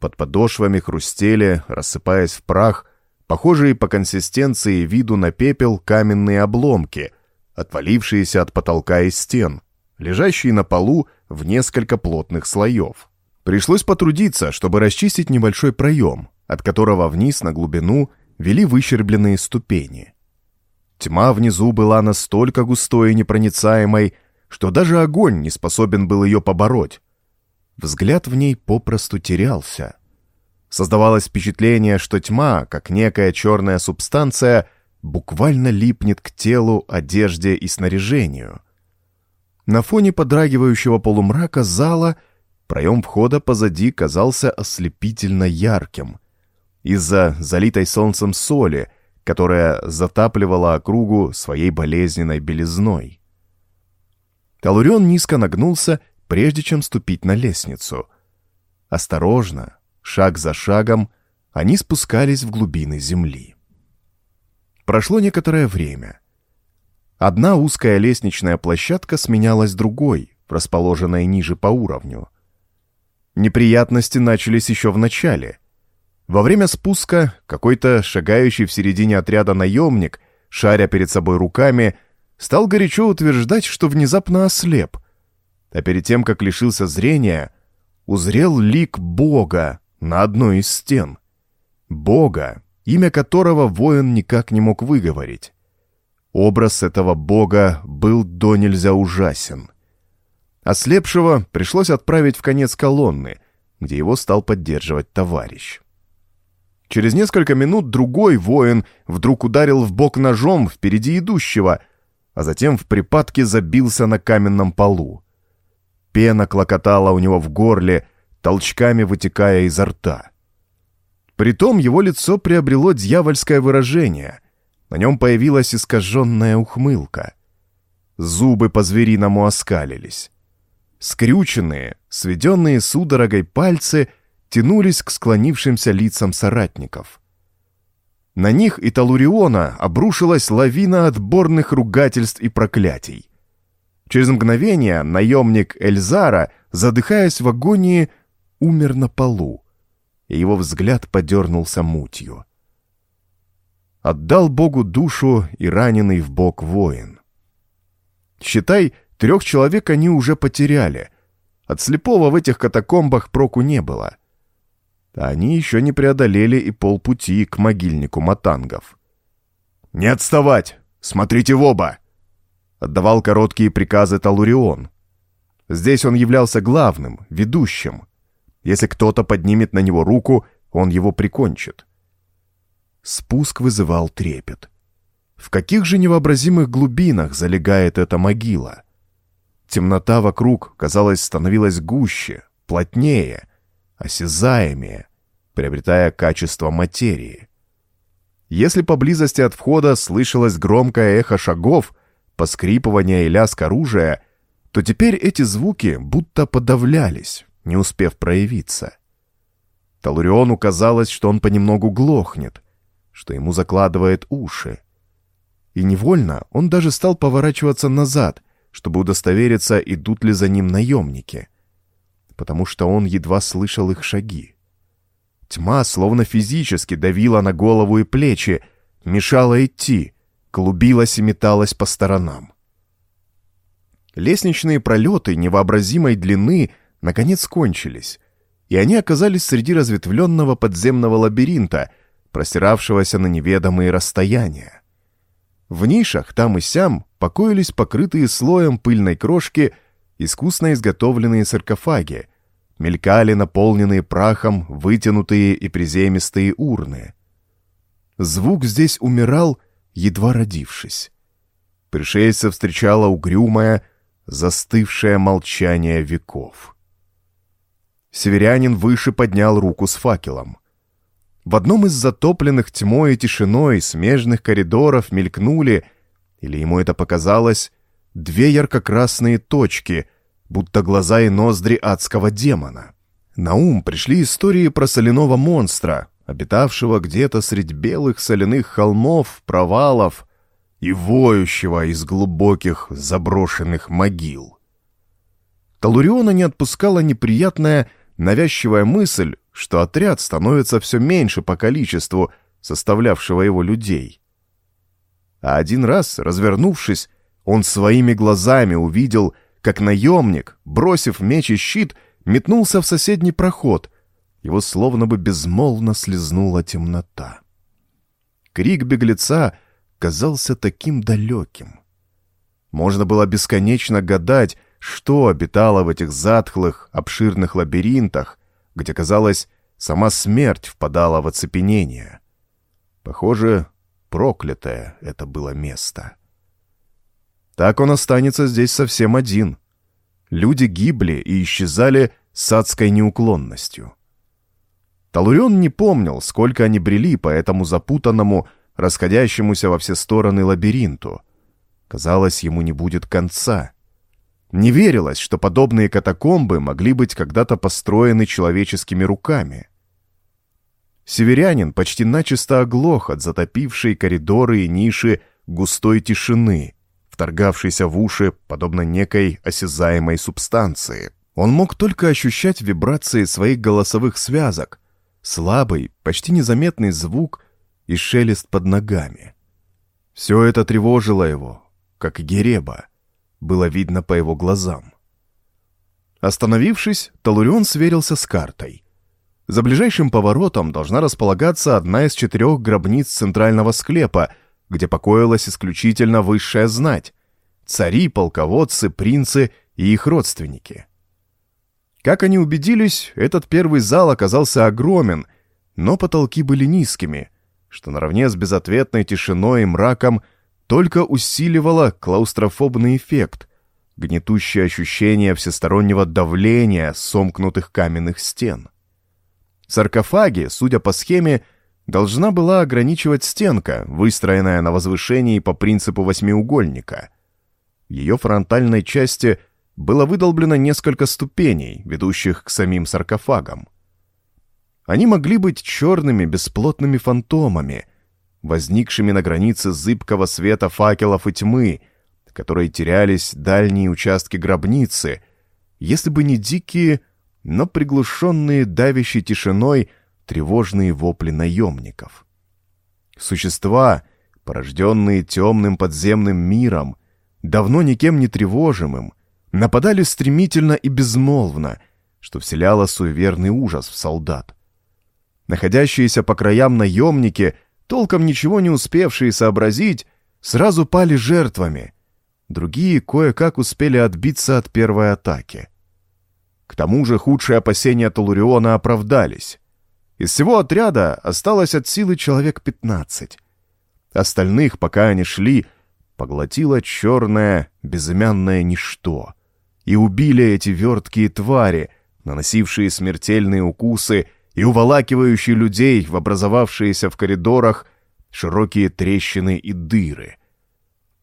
Под подошвами хрустели, рассыпаясь в прах, похожие по консистенции и виду на пепел каменные обломки, отвалившиеся от потолка и стен, лежащие на полу в несколько плотных слоев. Пришлось потрудиться, чтобы расчистить небольшой проем, от которого вниз на глубину вели выщербленные ступени. Тьма внизу была настолько густой и непроницаемой, что даже огонь не способен был ее побороть. Взгляд в ней попросту терялся. Создавалось впечатление, что тьма, как некая черная субстанция, буквально липнет к телу, одежде и снаряжению. На фоне подрагивающего полумрака зала — Проем входа позади казался ослепительно ярким. Из-за залитой солнцем соли, которая затапливала округу своей болезненной белизной. Талурион низко нагнулся, прежде чем ступить на лестницу. Осторожно, шаг за шагом, они спускались в глубины земли. Прошло некоторое время. Одна узкая лестничная площадка сменялась другой, расположенной ниже по уровню — Неприятности начались еще в начале. Во время спуска какой-то шагающий в середине отряда наемник, шаря перед собой руками, стал горячо утверждать, что внезапно ослеп. А перед тем, как лишился зрения, узрел лик Бога на одной из стен. Бога, имя которого воин никак не мог выговорить. Образ этого Бога был до нельзя ужасен — Ослепшего пришлось отправить в конец колонны, где его стал поддерживать товарищ. Через несколько минут другой воин вдруг ударил в бок ножом впереди идущего, а затем в припадке забился на каменном полу. Пена клокотала у него в горле, толчками вытекая изо рта. Притом его лицо приобрело дьявольское выражение. На нем появилась искаженная ухмылка. Зубы по-звериному оскалились. Скрюченные, сведенные судорогой пальцы тянулись к склонившимся лицам соратников. На них и Талуриона обрушилась лавина отборных ругательств и проклятий. Через мгновение наемник Эльзара, задыхаясь в агонии, умер на полу, и его взгляд подернулся мутью. Отдал Богу душу и раненый в бок воин. Считай, трех человек они уже потеряли. От слепого в этих катакомбах проку не было. А они еще не преодолели и полпути к могильнику матангов. «Не отставать! Смотрите в оба!» Отдавал короткие приказы Талурион. Здесь он являлся главным, ведущим. Если кто-то поднимет на него руку, он его прикончит. Спуск вызывал трепет. В каких же невообразимых глубинах залегает эта могила? Темнота вокруг, казалось, становилась гуще, плотнее, осязаемее, приобретая качество материи. Если поблизости от входа слышалось громкое эхо шагов, поскрипывание и лязг оружия, то теперь эти звуки будто подавлялись, не успев проявиться. Талуриону казалось, что он понемногу глохнет, что ему закладывает уши. И невольно он даже стал поворачиваться назад, чтобы удостовериться, идут ли за ним наемники, потому что он едва слышал их шаги. Тьма словно физически давила на голову и плечи, мешала идти — клубилась и металась по сторонам. Лестничные пролеты невообразимой длины наконец кончились, и они оказались среди разветвленного подземного лабиринта, простиравшегося на неведомые расстояния. В нишах там и сям покоились покрытые слоем пыльной крошки искусно изготовленные саркофаги, мелькали наполненные прахом вытянутые и приземистые урны. Звук здесь умирал едва родившись. Пришельца встречало угрюмое, застывшее молчание веков. Северянин выше поднял руку с факелом. В одном из затопленных тьмой и тишиной смежных коридоров мелькнули, или ему это показалось, две ярко-красные точки, будто глаза и ноздри адского демона. На ум пришли истории про соляного монстра, обитавшего где-то средь белых соляных холмов, провалов и воющего из глубоких заброшенных могил. Талуриона не отпускала неприятная, навязчивая мысль, что отряд становится все меньше по количеству составлявшего его людей. А один раз, развернувшись, он своими глазами увидел, как наемник, бросив меч и щит, метнулся в соседний проход — его словно бы безмолвно слезнула темнота. Крик беглеца казался таким далеким. Можно было бесконечно гадать, что обитало в этих затхлых, обширных лабиринтах, где, казалось, сама смерть впадала в оцепенение. Похоже, проклятое это было место. Так он останется здесь совсем один. Люди гибли и исчезали с адской неуклонностью. Талурион не помнил, сколько они брели по этому запутанному, расходящемуся во все стороны лабиринту. Казалось, ему не будет конца. Не верилось, что подобные катакомбы могли быть когда-то построены человеческими руками. Северянин почти начисто оглох от затопившей коридоры и ниши густой тишины, вторгавшейся в уши, подобно некой осязаемой субстанции. Он мог только ощущать вибрации своих голосовых связок, слабый, почти незаметный звук и шелест под ногами. Все это тревожило его, как и Гереба, было видно по его глазам. Остановившись, Талурион сверился с картой. За ближайшим поворотом должна располагаться одна из четырех гробниц центрального склепа, где покоилась исключительно высшая знать — цари, полководцы, принцы и их родственники — как они убедились, этот первый зал оказался огромен, но потолки были низкими, что наравне с безответной тишиной и мраком только усиливало клаустрофобный эффект, гнетущее ощущение всестороннего давления сомкнутых каменных стен. Саркофаги, судя по схеме, должна была ограничивать стенка, выстроенная на возвышении по принципу восьмиугольника. В ее фронтальной части было выдолблено несколько ступеней, ведущих к самим саркофагам. Они могли быть черными бесплотными фантомами, возникшими на границе зыбкого света факелов и тьмы, в которой терялись дальние участки гробницы, если бы не дикие, но приглушенные давящей тишиной тревожные вопли наемников. Существа, порожденные темным подземным миром, давно никем не тревожимым, нападали стремительно и безмолвно, что вселяло суеверный ужас в солдат. Находящиеся по краям наемники, толком ничего не успевшие сообразить, сразу пали жертвами. Другие кое-как успели отбиться от первой атаки. К тому же худшие опасения Толуриона оправдались. Из всего отряда осталось от силы человек пятнадцать. Остальных, пока они шли, поглотило черное, безымянное ничто. И убили эти верткие твари, наносившие смертельные укусы и уволакивающие людей в образовавшиеся в коридорах широкие трещины и дыры.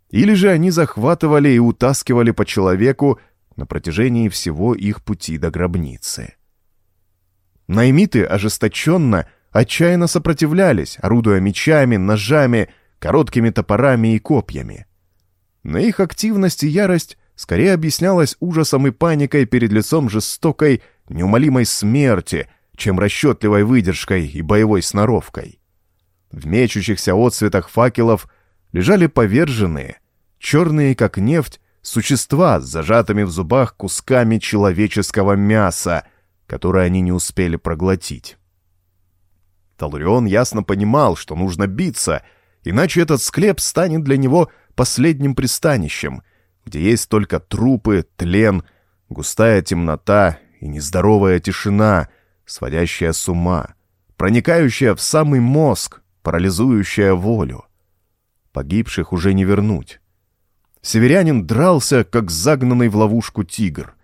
Или же они захватывали и утаскивали по человеку на протяжении всего их пути до гробницы. Наймиты ожесточенно, отчаянно сопротивлялись, орудуя мечами, ножами, короткими топорами и копьями. Но их активность и ярость скорее объяснялась ужасом и паникой перед лицом жестокой, неумолимой смерти, чем расчетливой выдержкой и боевой сноровкой. В мечущихся отцветах факелов лежали поверженные, черные как нефть, существа с зажатыми в зубах кусками человеческого мяса, которое они не успели проглотить. Талурион ясно понимал, что нужно биться, иначе этот склеп станет для него последним пристанищем, где есть только трупы, тлен, густая темнота и нездоровая тишина, сводящая с ума, проникающая в самый мозг, парализующая волю. Погибших уже не вернуть. Северянин дрался, как загнанный в ловушку тигр.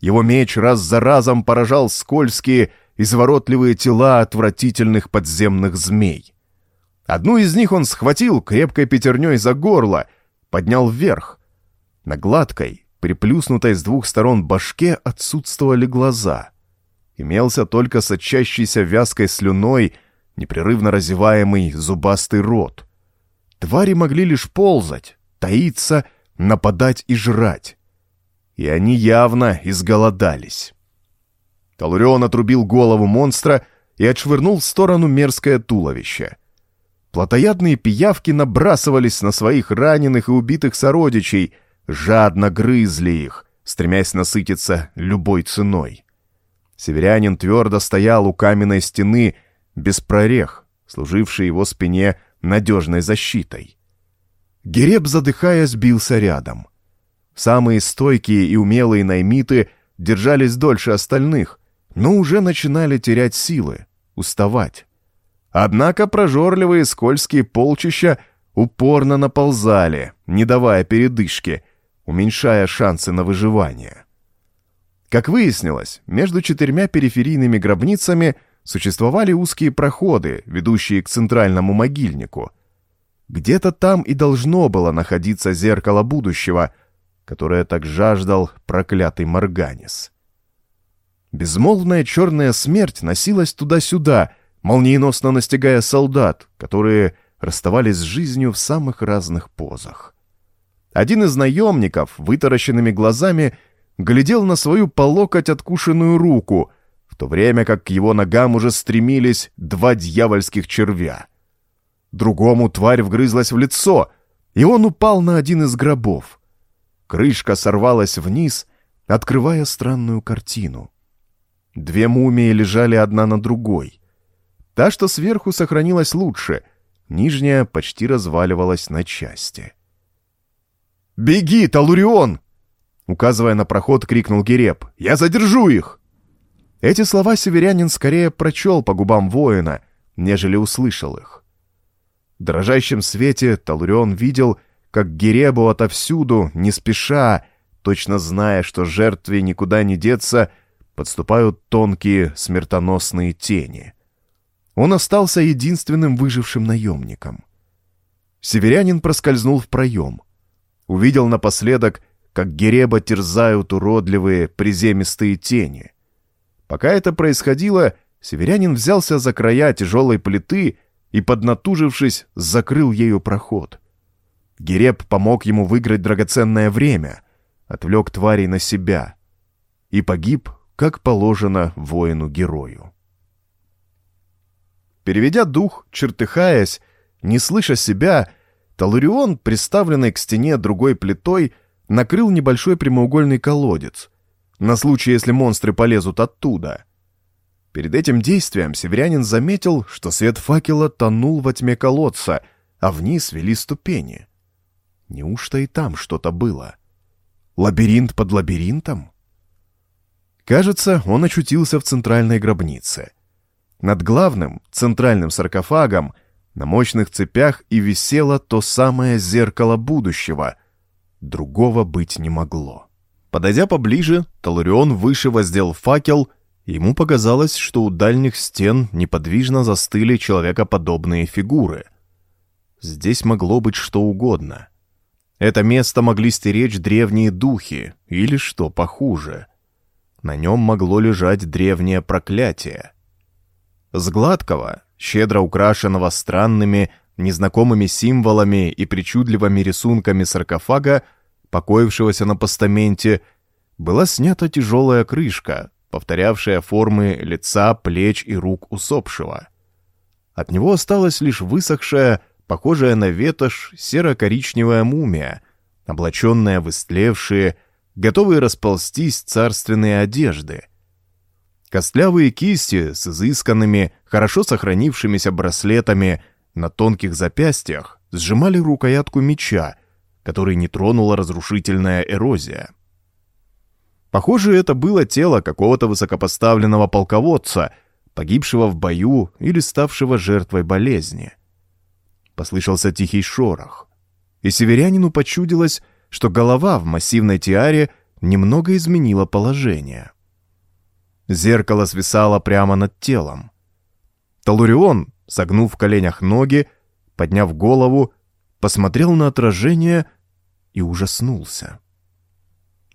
Его меч раз за разом поражал скользкие, изворотливые тела отвратительных подземных змей. Одну из них он схватил крепкой пятерней за горло, поднял вверх. На гладкой, приплюснутой с двух сторон башке отсутствовали глаза. Имелся только сочащийся вязкой слюной, непрерывно разеваемый зубастый рот. Твари могли лишь ползать, таиться нападать и жрать. И они явно изголодались. Талурион отрубил голову монстра и отшвырнул в сторону мерзкое туловище. Плотоядные пиявки набрасывались на своих раненых и убитых сородичей, жадно грызли их, стремясь насытиться любой ценой. Северянин твердо стоял у каменной стены, без прорех, служившей его спине надежной защитой. Гереб, задыхаясь, бился рядом. Самые стойкие и умелые наймиты держались дольше остальных, но уже начинали терять силы, уставать. Однако прожорливые скользкие полчища упорно наползали, не давая передышки, уменьшая шансы на выживание. Как выяснилось, между четырьмя периферийными гробницами существовали узкие проходы, ведущие к центральному могильнику — где-то там и должно было находиться зеркало будущего, которое так жаждал проклятый Морганис. Безмолвная черная смерть носилась туда-сюда, молниеносно настигая солдат, которые расставались с жизнью в самых разных позах. Один из наемников, вытаращенными глазами, глядел на свою по локоть откушенную руку, в то время как к его ногам уже стремились два дьявольских червя — Другому тварь вгрызлась в лицо, и он упал на один из гробов. Крышка сорвалась вниз, открывая странную картину. Две мумии лежали одна на другой. Та, что сверху, сохранилась лучше, нижняя почти разваливалась на части. «Беги, Талурион!» Указывая на проход, крикнул Гереб. «Я задержу их!» Эти слова северянин скорее прочел по губам воина, нежели услышал их. В дрожащем свете Талурион видел, как Геребу отовсюду, не спеша, точно зная, что жертве никуда не деться, подступают тонкие смертоносные тени. Он остался единственным выжившим наемником. Северянин проскользнул в проем. Увидел напоследок, как Гереба терзают уродливые приземистые тени. Пока это происходило, северянин взялся за края тяжелой плиты и, поднатужившись, закрыл ею проход. Гереб помог ему выиграть драгоценное время, отвлек тварей на себя и погиб, как положено воину-герою. Переведя дух, чертыхаясь, не слыша себя, Талурион, приставленный к стене другой плитой, накрыл небольшой прямоугольный колодец, на случай, если монстры полезут оттуда. Перед этим действием северянин заметил, что свет факела тонул во тьме колодца, а вниз вели ступени. Неужто и там что-то было? Лабиринт под лабиринтом? Кажется, он очутился в центральной гробнице. Над главным, центральным саркофагом, на мощных цепях и висело то самое зеркало будущего. Другого быть не могло. Подойдя поближе, Талурион выше воздел факел, и ему показалось, что у дальних стен неподвижно застыли человекоподобные фигуры. Здесь могло быть что угодно. Это место могли стеречь древние духи, или что похуже. На нем могло лежать древнее проклятие. С гладкого, щедро украшенного странными, незнакомыми символами и причудливыми рисунками саркофага, покоившегося на постаменте, была снята тяжелая крышка, повторявшая формы лица, плеч и рук усопшего. От него осталась лишь высохшая, похожая на ветошь серо-коричневая мумия, облаченная в истлевшие, готовые расползтись царственные одежды. Костлявые кисти с изысканными, хорошо сохранившимися браслетами на тонких запястьях сжимали рукоятку меча, который не тронула разрушительная эрозия. Похоже, это было тело какого-то высокопоставленного полководца, погибшего в бою или ставшего жертвой болезни. Послышался тихий шорох. И северянину почудилось, что голова в массивной тиаре немного изменила положение. Зеркало свисало прямо над телом. Талурион, согнув в коленях ноги, подняв голову, посмотрел на отражение и ужаснулся.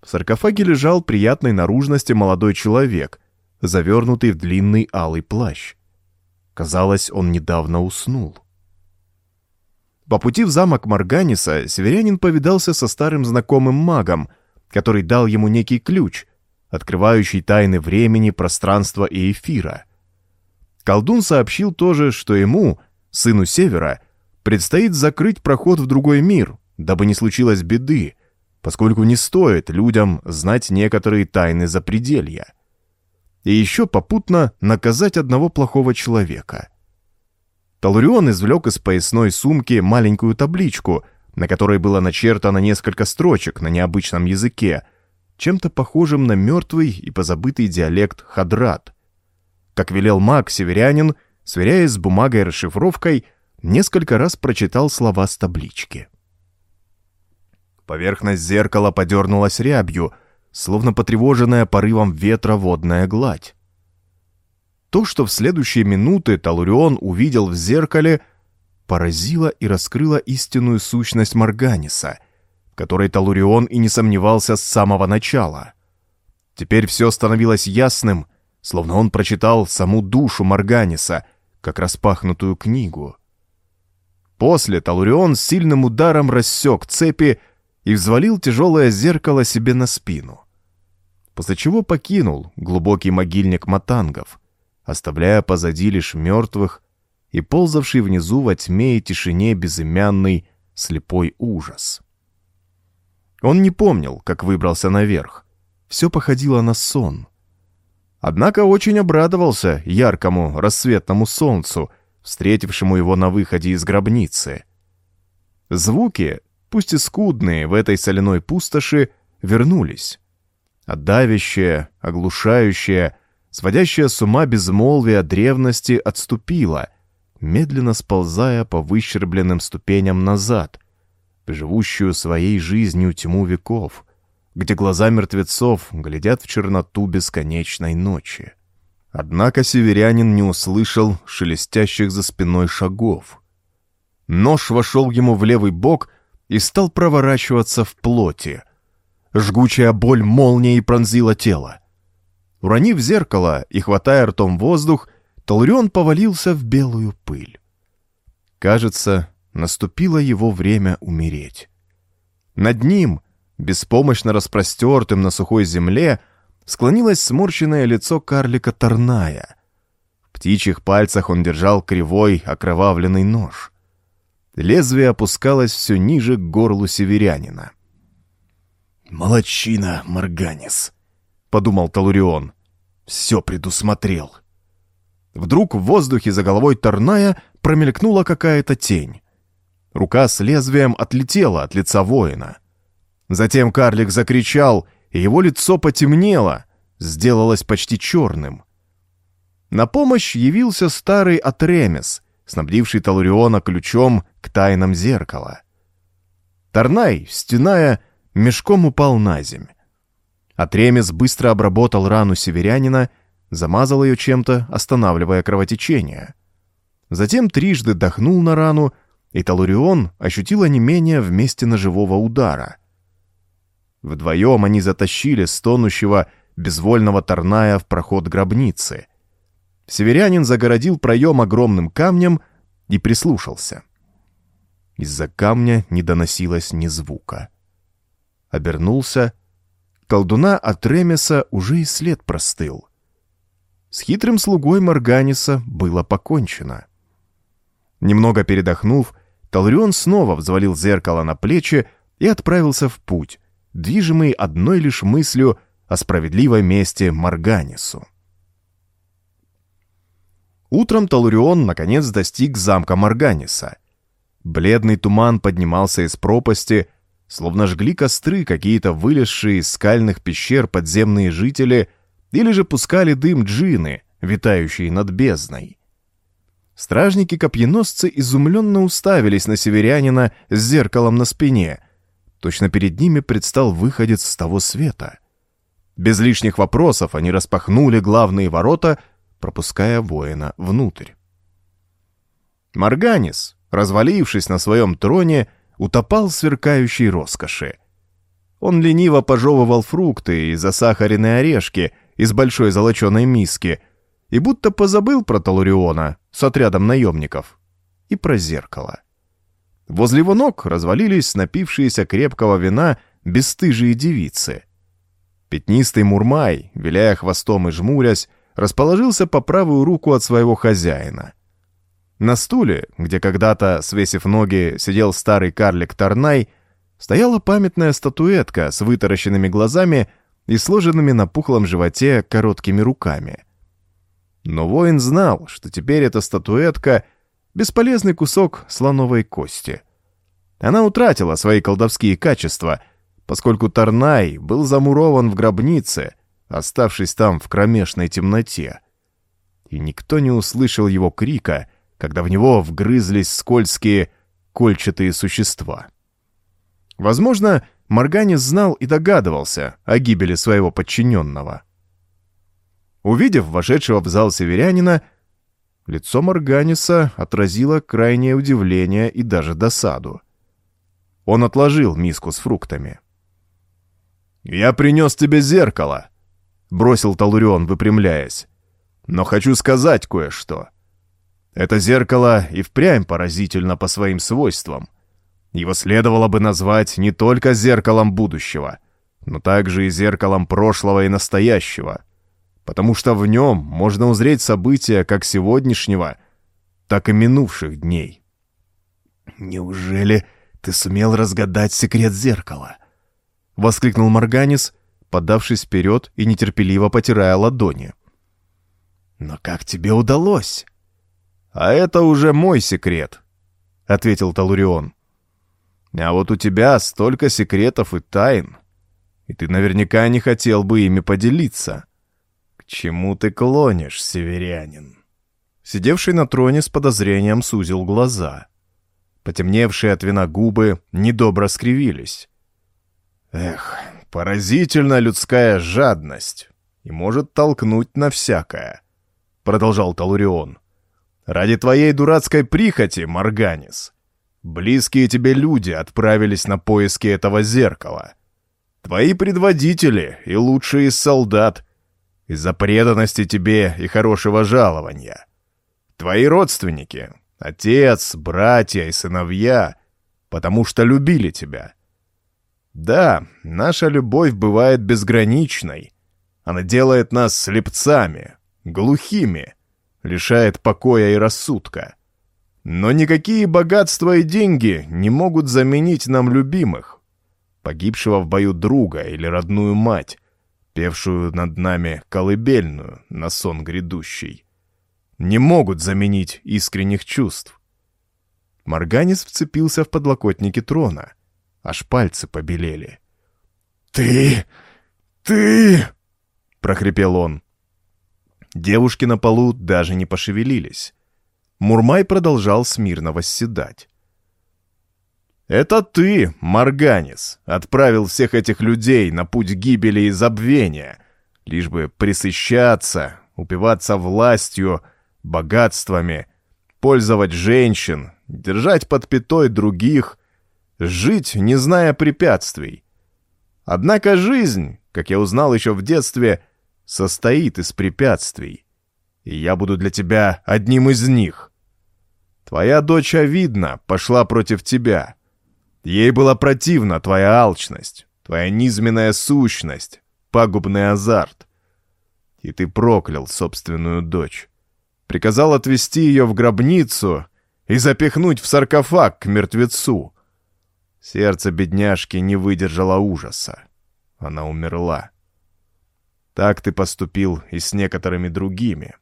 В саркофаге лежал приятной наружности молодой человек, завернутый в длинный алый плащ. Казалось, он недавно уснул. По пути в замок Марганиса северянин повидался со старым знакомым магом, который дал ему некий ключ, открывающий тайны времени, пространства и эфира. Колдун сообщил тоже, что ему, сыну Севера, предстоит закрыть проход в другой мир, дабы не случилось беды, поскольку не стоит людям знать некоторые тайны запределья. И еще попутно наказать одного плохого человека — Талурион извлек из поясной сумки маленькую табличку, на которой было начертано несколько строчек на необычном языке, чем-то похожим на мертвый и позабытый диалект хадрат. Как велел маг северянин, сверяясь с бумагой расшифровкой, несколько раз прочитал слова с таблички. Поверхность зеркала подернулась рябью, словно потревоженная порывом ветра водная гладь. То, что в следующие минуты Талурион увидел в зеркале, поразило и раскрыло истинную сущность Марганиса, которой Талурион и не сомневался с самого начала. Теперь все становилось ясным, словно он прочитал саму душу Марганиса, как распахнутую книгу. После Талурион сильным ударом рассек цепи и взвалил тяжелое зеркало себе на спину. После чего покинул глубокий могильник матангов — оставляя позади лишь мертвых и ползавший внизу во тьме и тишине безымянный слепой ужас. Он не помнил, как выбрался наверх. Все походило на сон. Однако очень обрадовался яркому рассветному солнцу, встретившему его на выходе из гробницы. Звуки, пусть и скудные в этой соляной пустоши, вернулись. А давящее, оглушающее, Сводящая с ума безмолвие древности отступила, медленно сползая по выщербленным ступеням назад, живущую своей жизнью тьму веков, где глаза мертвецов глядят в черноту бесконечной ночи. Однако северянин не услышал шелестящих за спиной шагов. Нож вошел ему в левый бок и стал проворачиваться в плоти. Жгучая боль молнией пронзила тело. Уронив зеркало и хватая ртом воздух, Толрион повалился в белую пыль. Кажется, наступило его время умереть. Над ним, беспомощно распростертым на сухой земле, склонилось сморщенное лицо карлика Тарная. В птичьих пальцах он держал кривой, окровавленный нож. Лезвие опускалось все ниже к горлу северянина. «Молодчина, Марганис», — подумал Талурион. «Все предусмотрел». Вдруг в воздухе за головой Тарная промелькнула какая-то тень. Рука с лезвием отлетела от лица воина. Затем карлик закричал, и его лицо потемнело, сделалось почти черным. На помощь явился старый Атремес, снабдивший Талуриона ключом к тайнам зеркала. Тарнай, стеная, мешком упал на земь. Атремес быстро обработал рану северянина, замазал ее чем-то, останавливая кровотечение. Затем трижды дохнул на рану, и Талурион ощутил онемение в месте ножевого удара. Вдвоем они затащили стонущего, безвольного Тарная в проход гробницы. Северянин загородил проем огромным камнем и прислушался. Из-за камня не доносилось ни звука. Обернулся. Колдуна от Ремеса уже и след простыл. С хитрым слугой Марганиса было покончено. Немного передохнув, Талрион снова взвалил зеркало на плечи и отправился в путь, движимый одной лишь мыслью о справедливой мести Марганису. Утром Талурион наконец достиг замка Марганиса. Бледный туман поднимался из пропасти, словно жгли костры какие-то вылезшие из скальных пещер подземные жители или же пускали дым джины, витающие над бездной. Стражники-копьеносцы изумленно уставились на северянина с зеркалом на спине. Точно перед ними предстал выходец с того света. Без лишних вопросов они распахнули главные ворота, пропуская воина внутрь. Марганис, развалившись на своем троне, утопал в сверкающей роскоши. Он лениво пожевывал фрукты и засахаренные орешки из большой золоченой миски и будто позабыл про Талуриона с отрядом наемников и про зеркало. Возле его ног развалились напившиеся крепкого вина бесстыжие девицы. Пятнистый Мурмай, виляя хвостом и жмурясь, расположился по правую руку от своего хозяина — на стуле, где когда-то, свесив ноги, сидел старый карлик Тарнай, стояла памятная статуэтка с вытаращенными глазами и сложенными на пухлом животе короткими руками. Но воин знал, что теперь эта статуэтка — бесполезный кусок слоновой кости. Она утратила свои колдовские качества, поскольку Тарнай был замурован в гробнице, оставшись там в кромешной темноте. И никто не услышал его крика — когда в него вгрызлись скользкие кольчатые существа. Возможно, Марганис знал и догадывался о гибели своего подчиненного. Увидев вошедшего в зал северянина, лицо Марганиса отразило крайнее удивление и даже досаду. Он отложил миску с фруктами. «Я принес тебе зеркало», — бросил Талурион, выпрямляясь. «Но хочу сказать кое-что. Это зеркало и впрямь поразительно по своим свойствам. Его следовало бы назвать не только зеркалом будущего, но также и зеркалом прошлого и настоящего, потому что в нем можно узреть события как сегодняшнего, так и минувших дней. «Неужели ты сумел разгадать секрет зеркала?» — воскликнул Марганис, подавшись вперед и нетерпеливо потирая ладони. «Но как тебе удалось?» «А это уже мой секрет», — ответил Талурион. «А вот у тебя столько секретов и тайн, и ты наверняка не хотел бы ими поделиться. Чему ты клонишь, северянин?» Сидевший на троне с подозрением сузил глаза. Потемневшие от вина губы недобро скривились. «Эх, поразительна людская жадность и может толкнуть на всякое», — продолжал Талурион. «Ради твоей дурацкой прихоти, Марганис, близкие тебе люди отправились на поиски этого зеркала. Твои предводители и лучшие из солдат из-за преданности тебе и хорошего жалования. Твои родственники, отец, братья и сыновья, потому что любили тебя». Да, наша любовь бывает безграничной. Она делает нас слепцами, глухими, лишает покоя и рассудка. Но никакие богатства и деньги не могут заменить нам любимых, погибшего в бою друга или родную мать, певшую над нами колыбельную на сон грядущий. Не могут заменить искренних чувств. Марганис вцепился в подлокотники трона — аж пальцы побелели. «Ты... ты...» — прохрипел он. Девушки на полу даже не пошевелились. Мурмай продолжал смирно восседать. «Это ты, Марганис, отправил всех этих людей на путь гибели и забвения, лишь бы присыщаться, упиваться властью, богатствами, пользовать женщин, держать под пятой других — жить, не зная препятствий. Однако жизнь, как я узнал еще в детстве, состоит из препятствий. И я буду для тебя одним из них. Твоя дочь Авидна пошла против тебя. Ей была противна твоя алчность, твоя низменная сущность, пагубный азарт. И ты проклял собственную дочь. Приказал отвести ее в гробницу и запихнуть в саркофаг к мертвецу. Сердце бедняжки не выдержало ужаса. Она умерла. Так ты поступил и с некоторыми другими.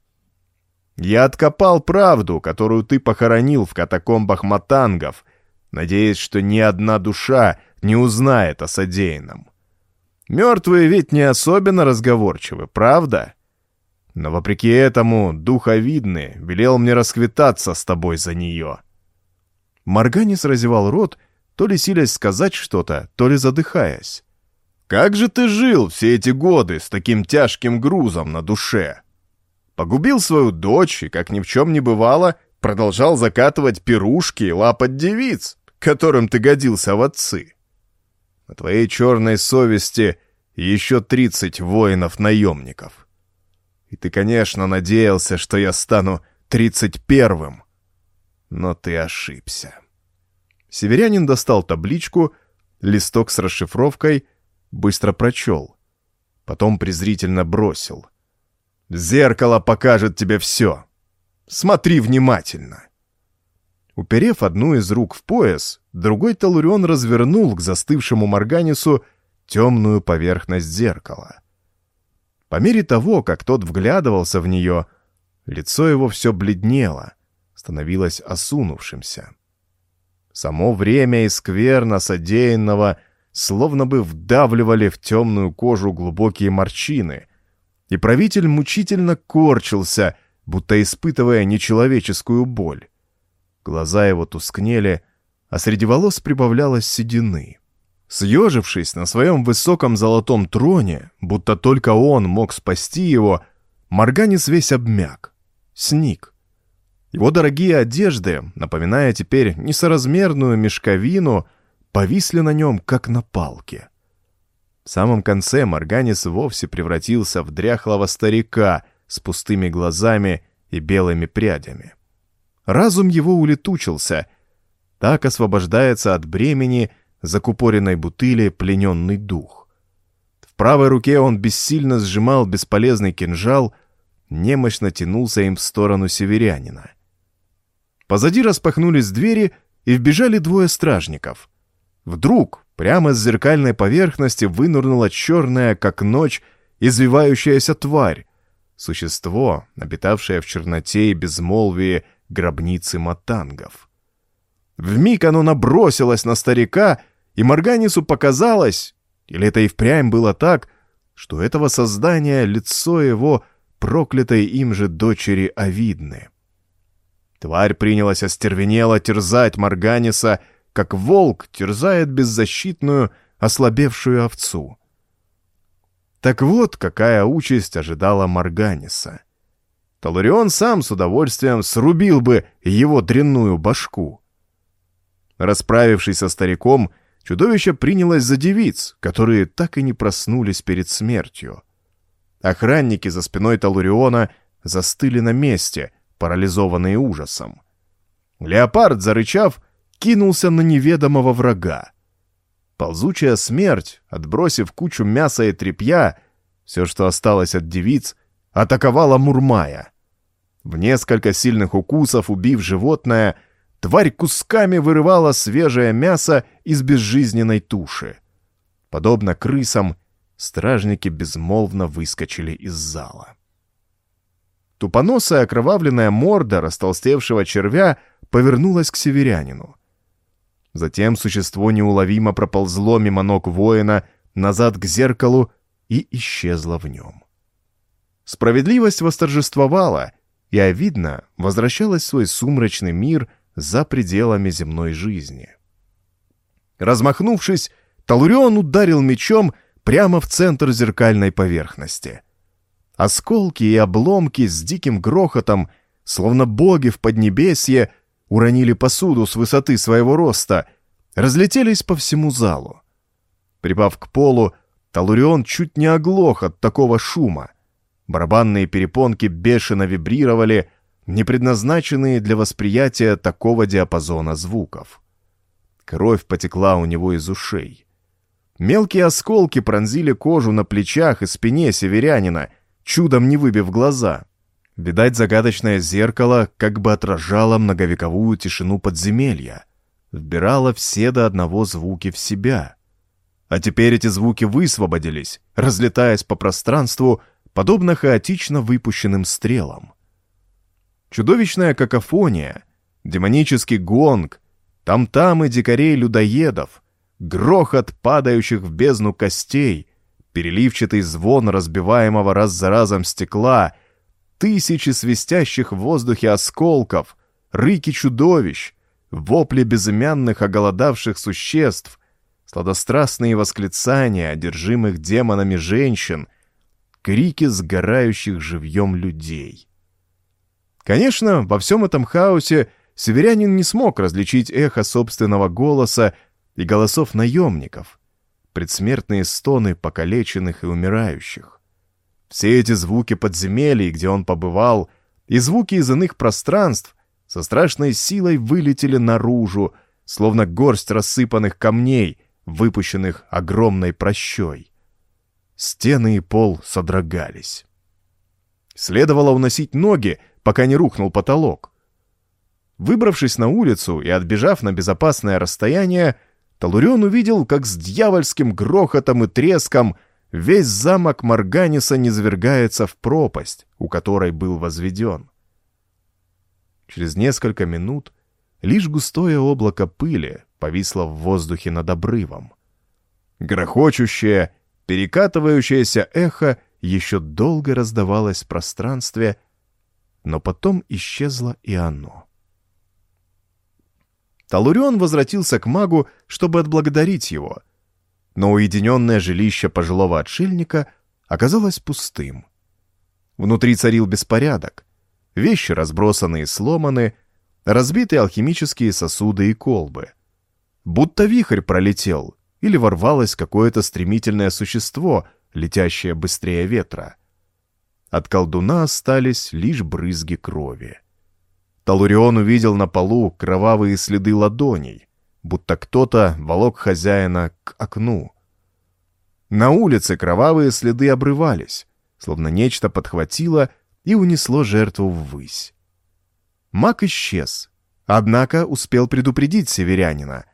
Я откопал правду, которую ты похоронил в катакомбах матангов, надеясь, что ни одна душа не узнает о содеянном. Мертвые ведь не особенно разговорчивы, правда? Но вопреки этому духовидный велел мне расквитаться с тобой за нее. Марганис разевал рот то ли силясь сказать что-то, то ли задыхаясь. «Как же ты жил все эти годы с таким тяжким грузом на душе?» Погубил свою дочь и, как ни в чем не бывало, продолжал закатывать пирушки и лапать девиц, которым ты годился в отцы. На твоей черной совести еще тридцать воинов-наемников. И ты, конечно, надеялся, что я стану тридцать первым, но ты ошибся. Северянин достал табличку, листок с расшифровкой, быстро прочел. Потом презрительно бросил. «Зеркало покажет тебе все. Смотри внимательно». Уперев одну из рук в пояс, другой Талурион развернул к застывшему Марганису темную поверхность зеркала. По мере того, как тот вглядывался в нее, лицо его все бледнело, становилось осунувшимся. Само время и скверно содеянного словно бы вдавливали в темную кожу глубокие морщины, и правитель мучительно корчился, будто испытывая нечеловеческую боль. Глаза его тускнели, а среди волос прибавлялось седины. Съежившись на своем высоком золотом троне, будто только он мог спасти его, Марганис весь обмяк, сник. Его дорогие одежды, напоминая теперь несоразмерную мешковину, повисли на нем, как на палке. В самом конце Марганис вовсе превратился в дряхлого старика с пустыми глазами и белыми прядями. Разум его улетучился. Так освобождается от бремени закупоренной бутыли плененный дух. В правой руке он бессильно сжимал бесполезный кинжал, немощно тянулся им в сторону северянина. Позади распахнулись двери, и вбежали двое стражников. Вдруг прямо с зеркальной поверхности вынырнула черная, как ночь, извивающаяся тварь, существо, обитавшее в черноте и безмолвии гробницы матангов. Вмиг оно набросилось на старика, и Морганису показалось, или это и впрямь было так, что этого создания лицо его проклятой им же дочери Овидны. Тварь принялась остервенело терзать Марганиса, как волк терзает беззащитную, ослабевшую овцу. Так вот, какая участь ожидала Марганиса. Талурион сам с удовольствием срубил бы его дрянную башку. Расправившись со стариком, чудовище принялось за девиц, которые так и не проснулись перед смертью. Охранники за спиной Талуриона застыли на месте, парализованные ужасом. Леопард, зарычав, кинулся на неведомого врага. Ползучая смерть, отбросив кучу мяса и тряпья, все, что осталось от девиц, атаковала Мурмая. В несколько сильных укусов, убив животное, тварь кусками вырывала свежее мясо из безжизненной туши. Подобно крысам, стражники безмолвно выскочили из зала. Тупоносая окровавленная морда растолстевшего червя повернулась к северянину. Затем существо неуловимо проползло мимо ног воина назад к зеркалу и исчезло в нем. Справедливость восторжествовала, и Авидна возвращалась в свой сумрачный мир за пределами земной жизни. Размахнувшись, Талурион ударил мечом прямо в центр зеркальной поверхности. Осколки и обломки с диким грохотом, словно боги в Поднебесье, уронили посуду с высоты своего роста, разлетелись по всему залу. Припав к полу, Талурион чуть не оглох от такого шума. Барабанные перепонки бешено вибрировали, не предназначенные для восприятия такого диапазона звуков. Кровь потекла у него из ушей. Мелкие осколки пронзили кожу на плечах и спине северянина, чудом не выбив глаза. Видать, загадочное зеркало как бы отражало многовековую тишину подземелья, вбирало все до одного звуки в себя. А теперь эти звуки высвободились, разлетаясь по пространству, подобно хаотично выпущенным стрелам. Чудовищная какофония, демонический гонг, там-там и дикарей-людоедов, грохот падающих в бездну костей, переливчатый звон разбиваемого раз за разом стекла — тысячи свистящих в воздухе осколков, рыки чудовищ, вопли безымянных оголодавших существ, сладострастные восклицания одержимых демонами женщин, крики сгорающих живьем людей. Конечно, во всем этом хаосе северянин не смог различить эхо собственного голоса и голосов наемников, предсмертные стоны покалеченных и умирающих. Все эти звуки подземелий, где он побывал, и звуки из иных пространств со страшной силой вылетели наружу, словно горсть рассыпанных камней, выпущенных огромной прощой. Стены и пол содрогались. Следовало уносить ноги, пока не рухнул потолок. Выбравшись на улицу и отбежав на безопасное расстояние, Талурион увидел, как с дьявольским грохотом и треском — весь замок Марганиса низвергается в пропасть, у которой был возведен. Через несколько минут лишь густое облако пыли повисло в воздухе над обрывом. Грохочущее, перекатывающееся эхо еще долго раздавалось в пространстве, но потом исчезло и оно. Талурион возвратился к магу, чтобы отблагодарить его — но уединенное жилище пожилого отшельника оказалось пустым. Внутри царил беспорядок. Вещи разбросаны и сломаны, разбитые алхимические сосуды и колбы. Будто вихрь пролетел или ворвалось какое-то стремительное существо, летящее быстрее ветра. От колдуна остались лишь брызги крови. Талурион увидел на полу кровавые следы ладоней — будто кто-то волок хозяина к окну. На улице кровавые следы обрывались, словно нечто подхватило и унесло жертву ввысь. Маг исчез, однако успел предупредить северянина.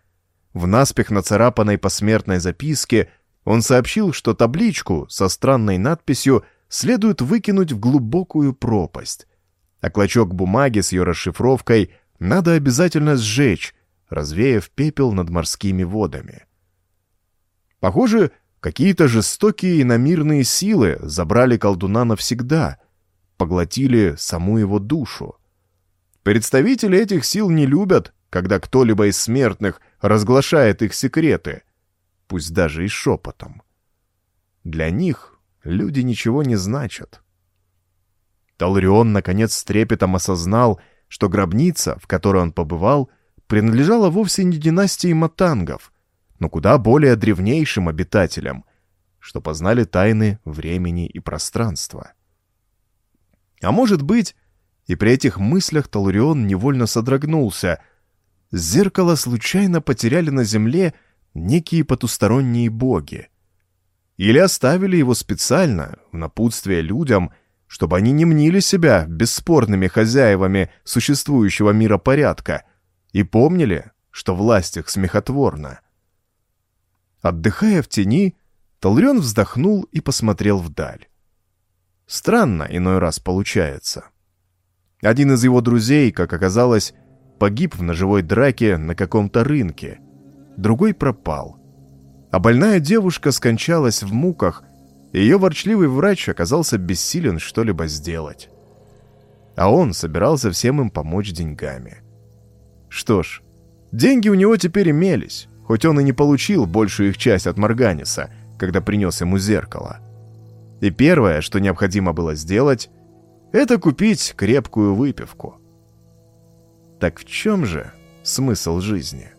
В наспех нацарапанной посмертной записке он сообщил, что табличку со странной надписью следует выкинуть в глубокую пропасть, а клочок бумаги с ее расшифровкой надо обязательно сжечь, развеяв пепел над морскими водами. Похоже, какие-то жестокие и намирные силы забрали колдуна навсегда, поглотили саму его душу. Представители этих сил не любят, когда кто-либо из смертных разглашает их секреты, пусть даже и шепотом. Для них люди ничего не значат. Талрион, наконец, с трепетом осознал, что гробница, в которой он побывал, принадлежала вовсе не династии матангов, но куда более древнейшим обитателям, что познали тайны времени и пространства. А может быть, и при этих мыслях Талурион невольно содрогнулся. Зеркало случайно потеряли на земле некие потусторонние боги. Или оставили его специально, в напутствие людям, чтобы они не мнили себя бесспорными хозяевами существующего мира порядка и помнили, что власть их смехотворна. Отдыхая в тени, Талрион вздохнул и посмотрел вдаль. Странно иной раз получается. Один из его друзей, как оказалось, погиб в ножевой драке на каком-то рынке, другой пропал. А больная девушка скончалась в муках, и ее ворчливый врач оказался бессилен что-либо сделать. А он собирался всем им помочь деньгами. Что ж, деньги у него теперь имелись, хоть он и не получил большую их часть от Марганиса, когда принес ему зеркало. И первое, что необходимо было сделать, это купить крепкую выпивку. Так в чем же смысл жизни?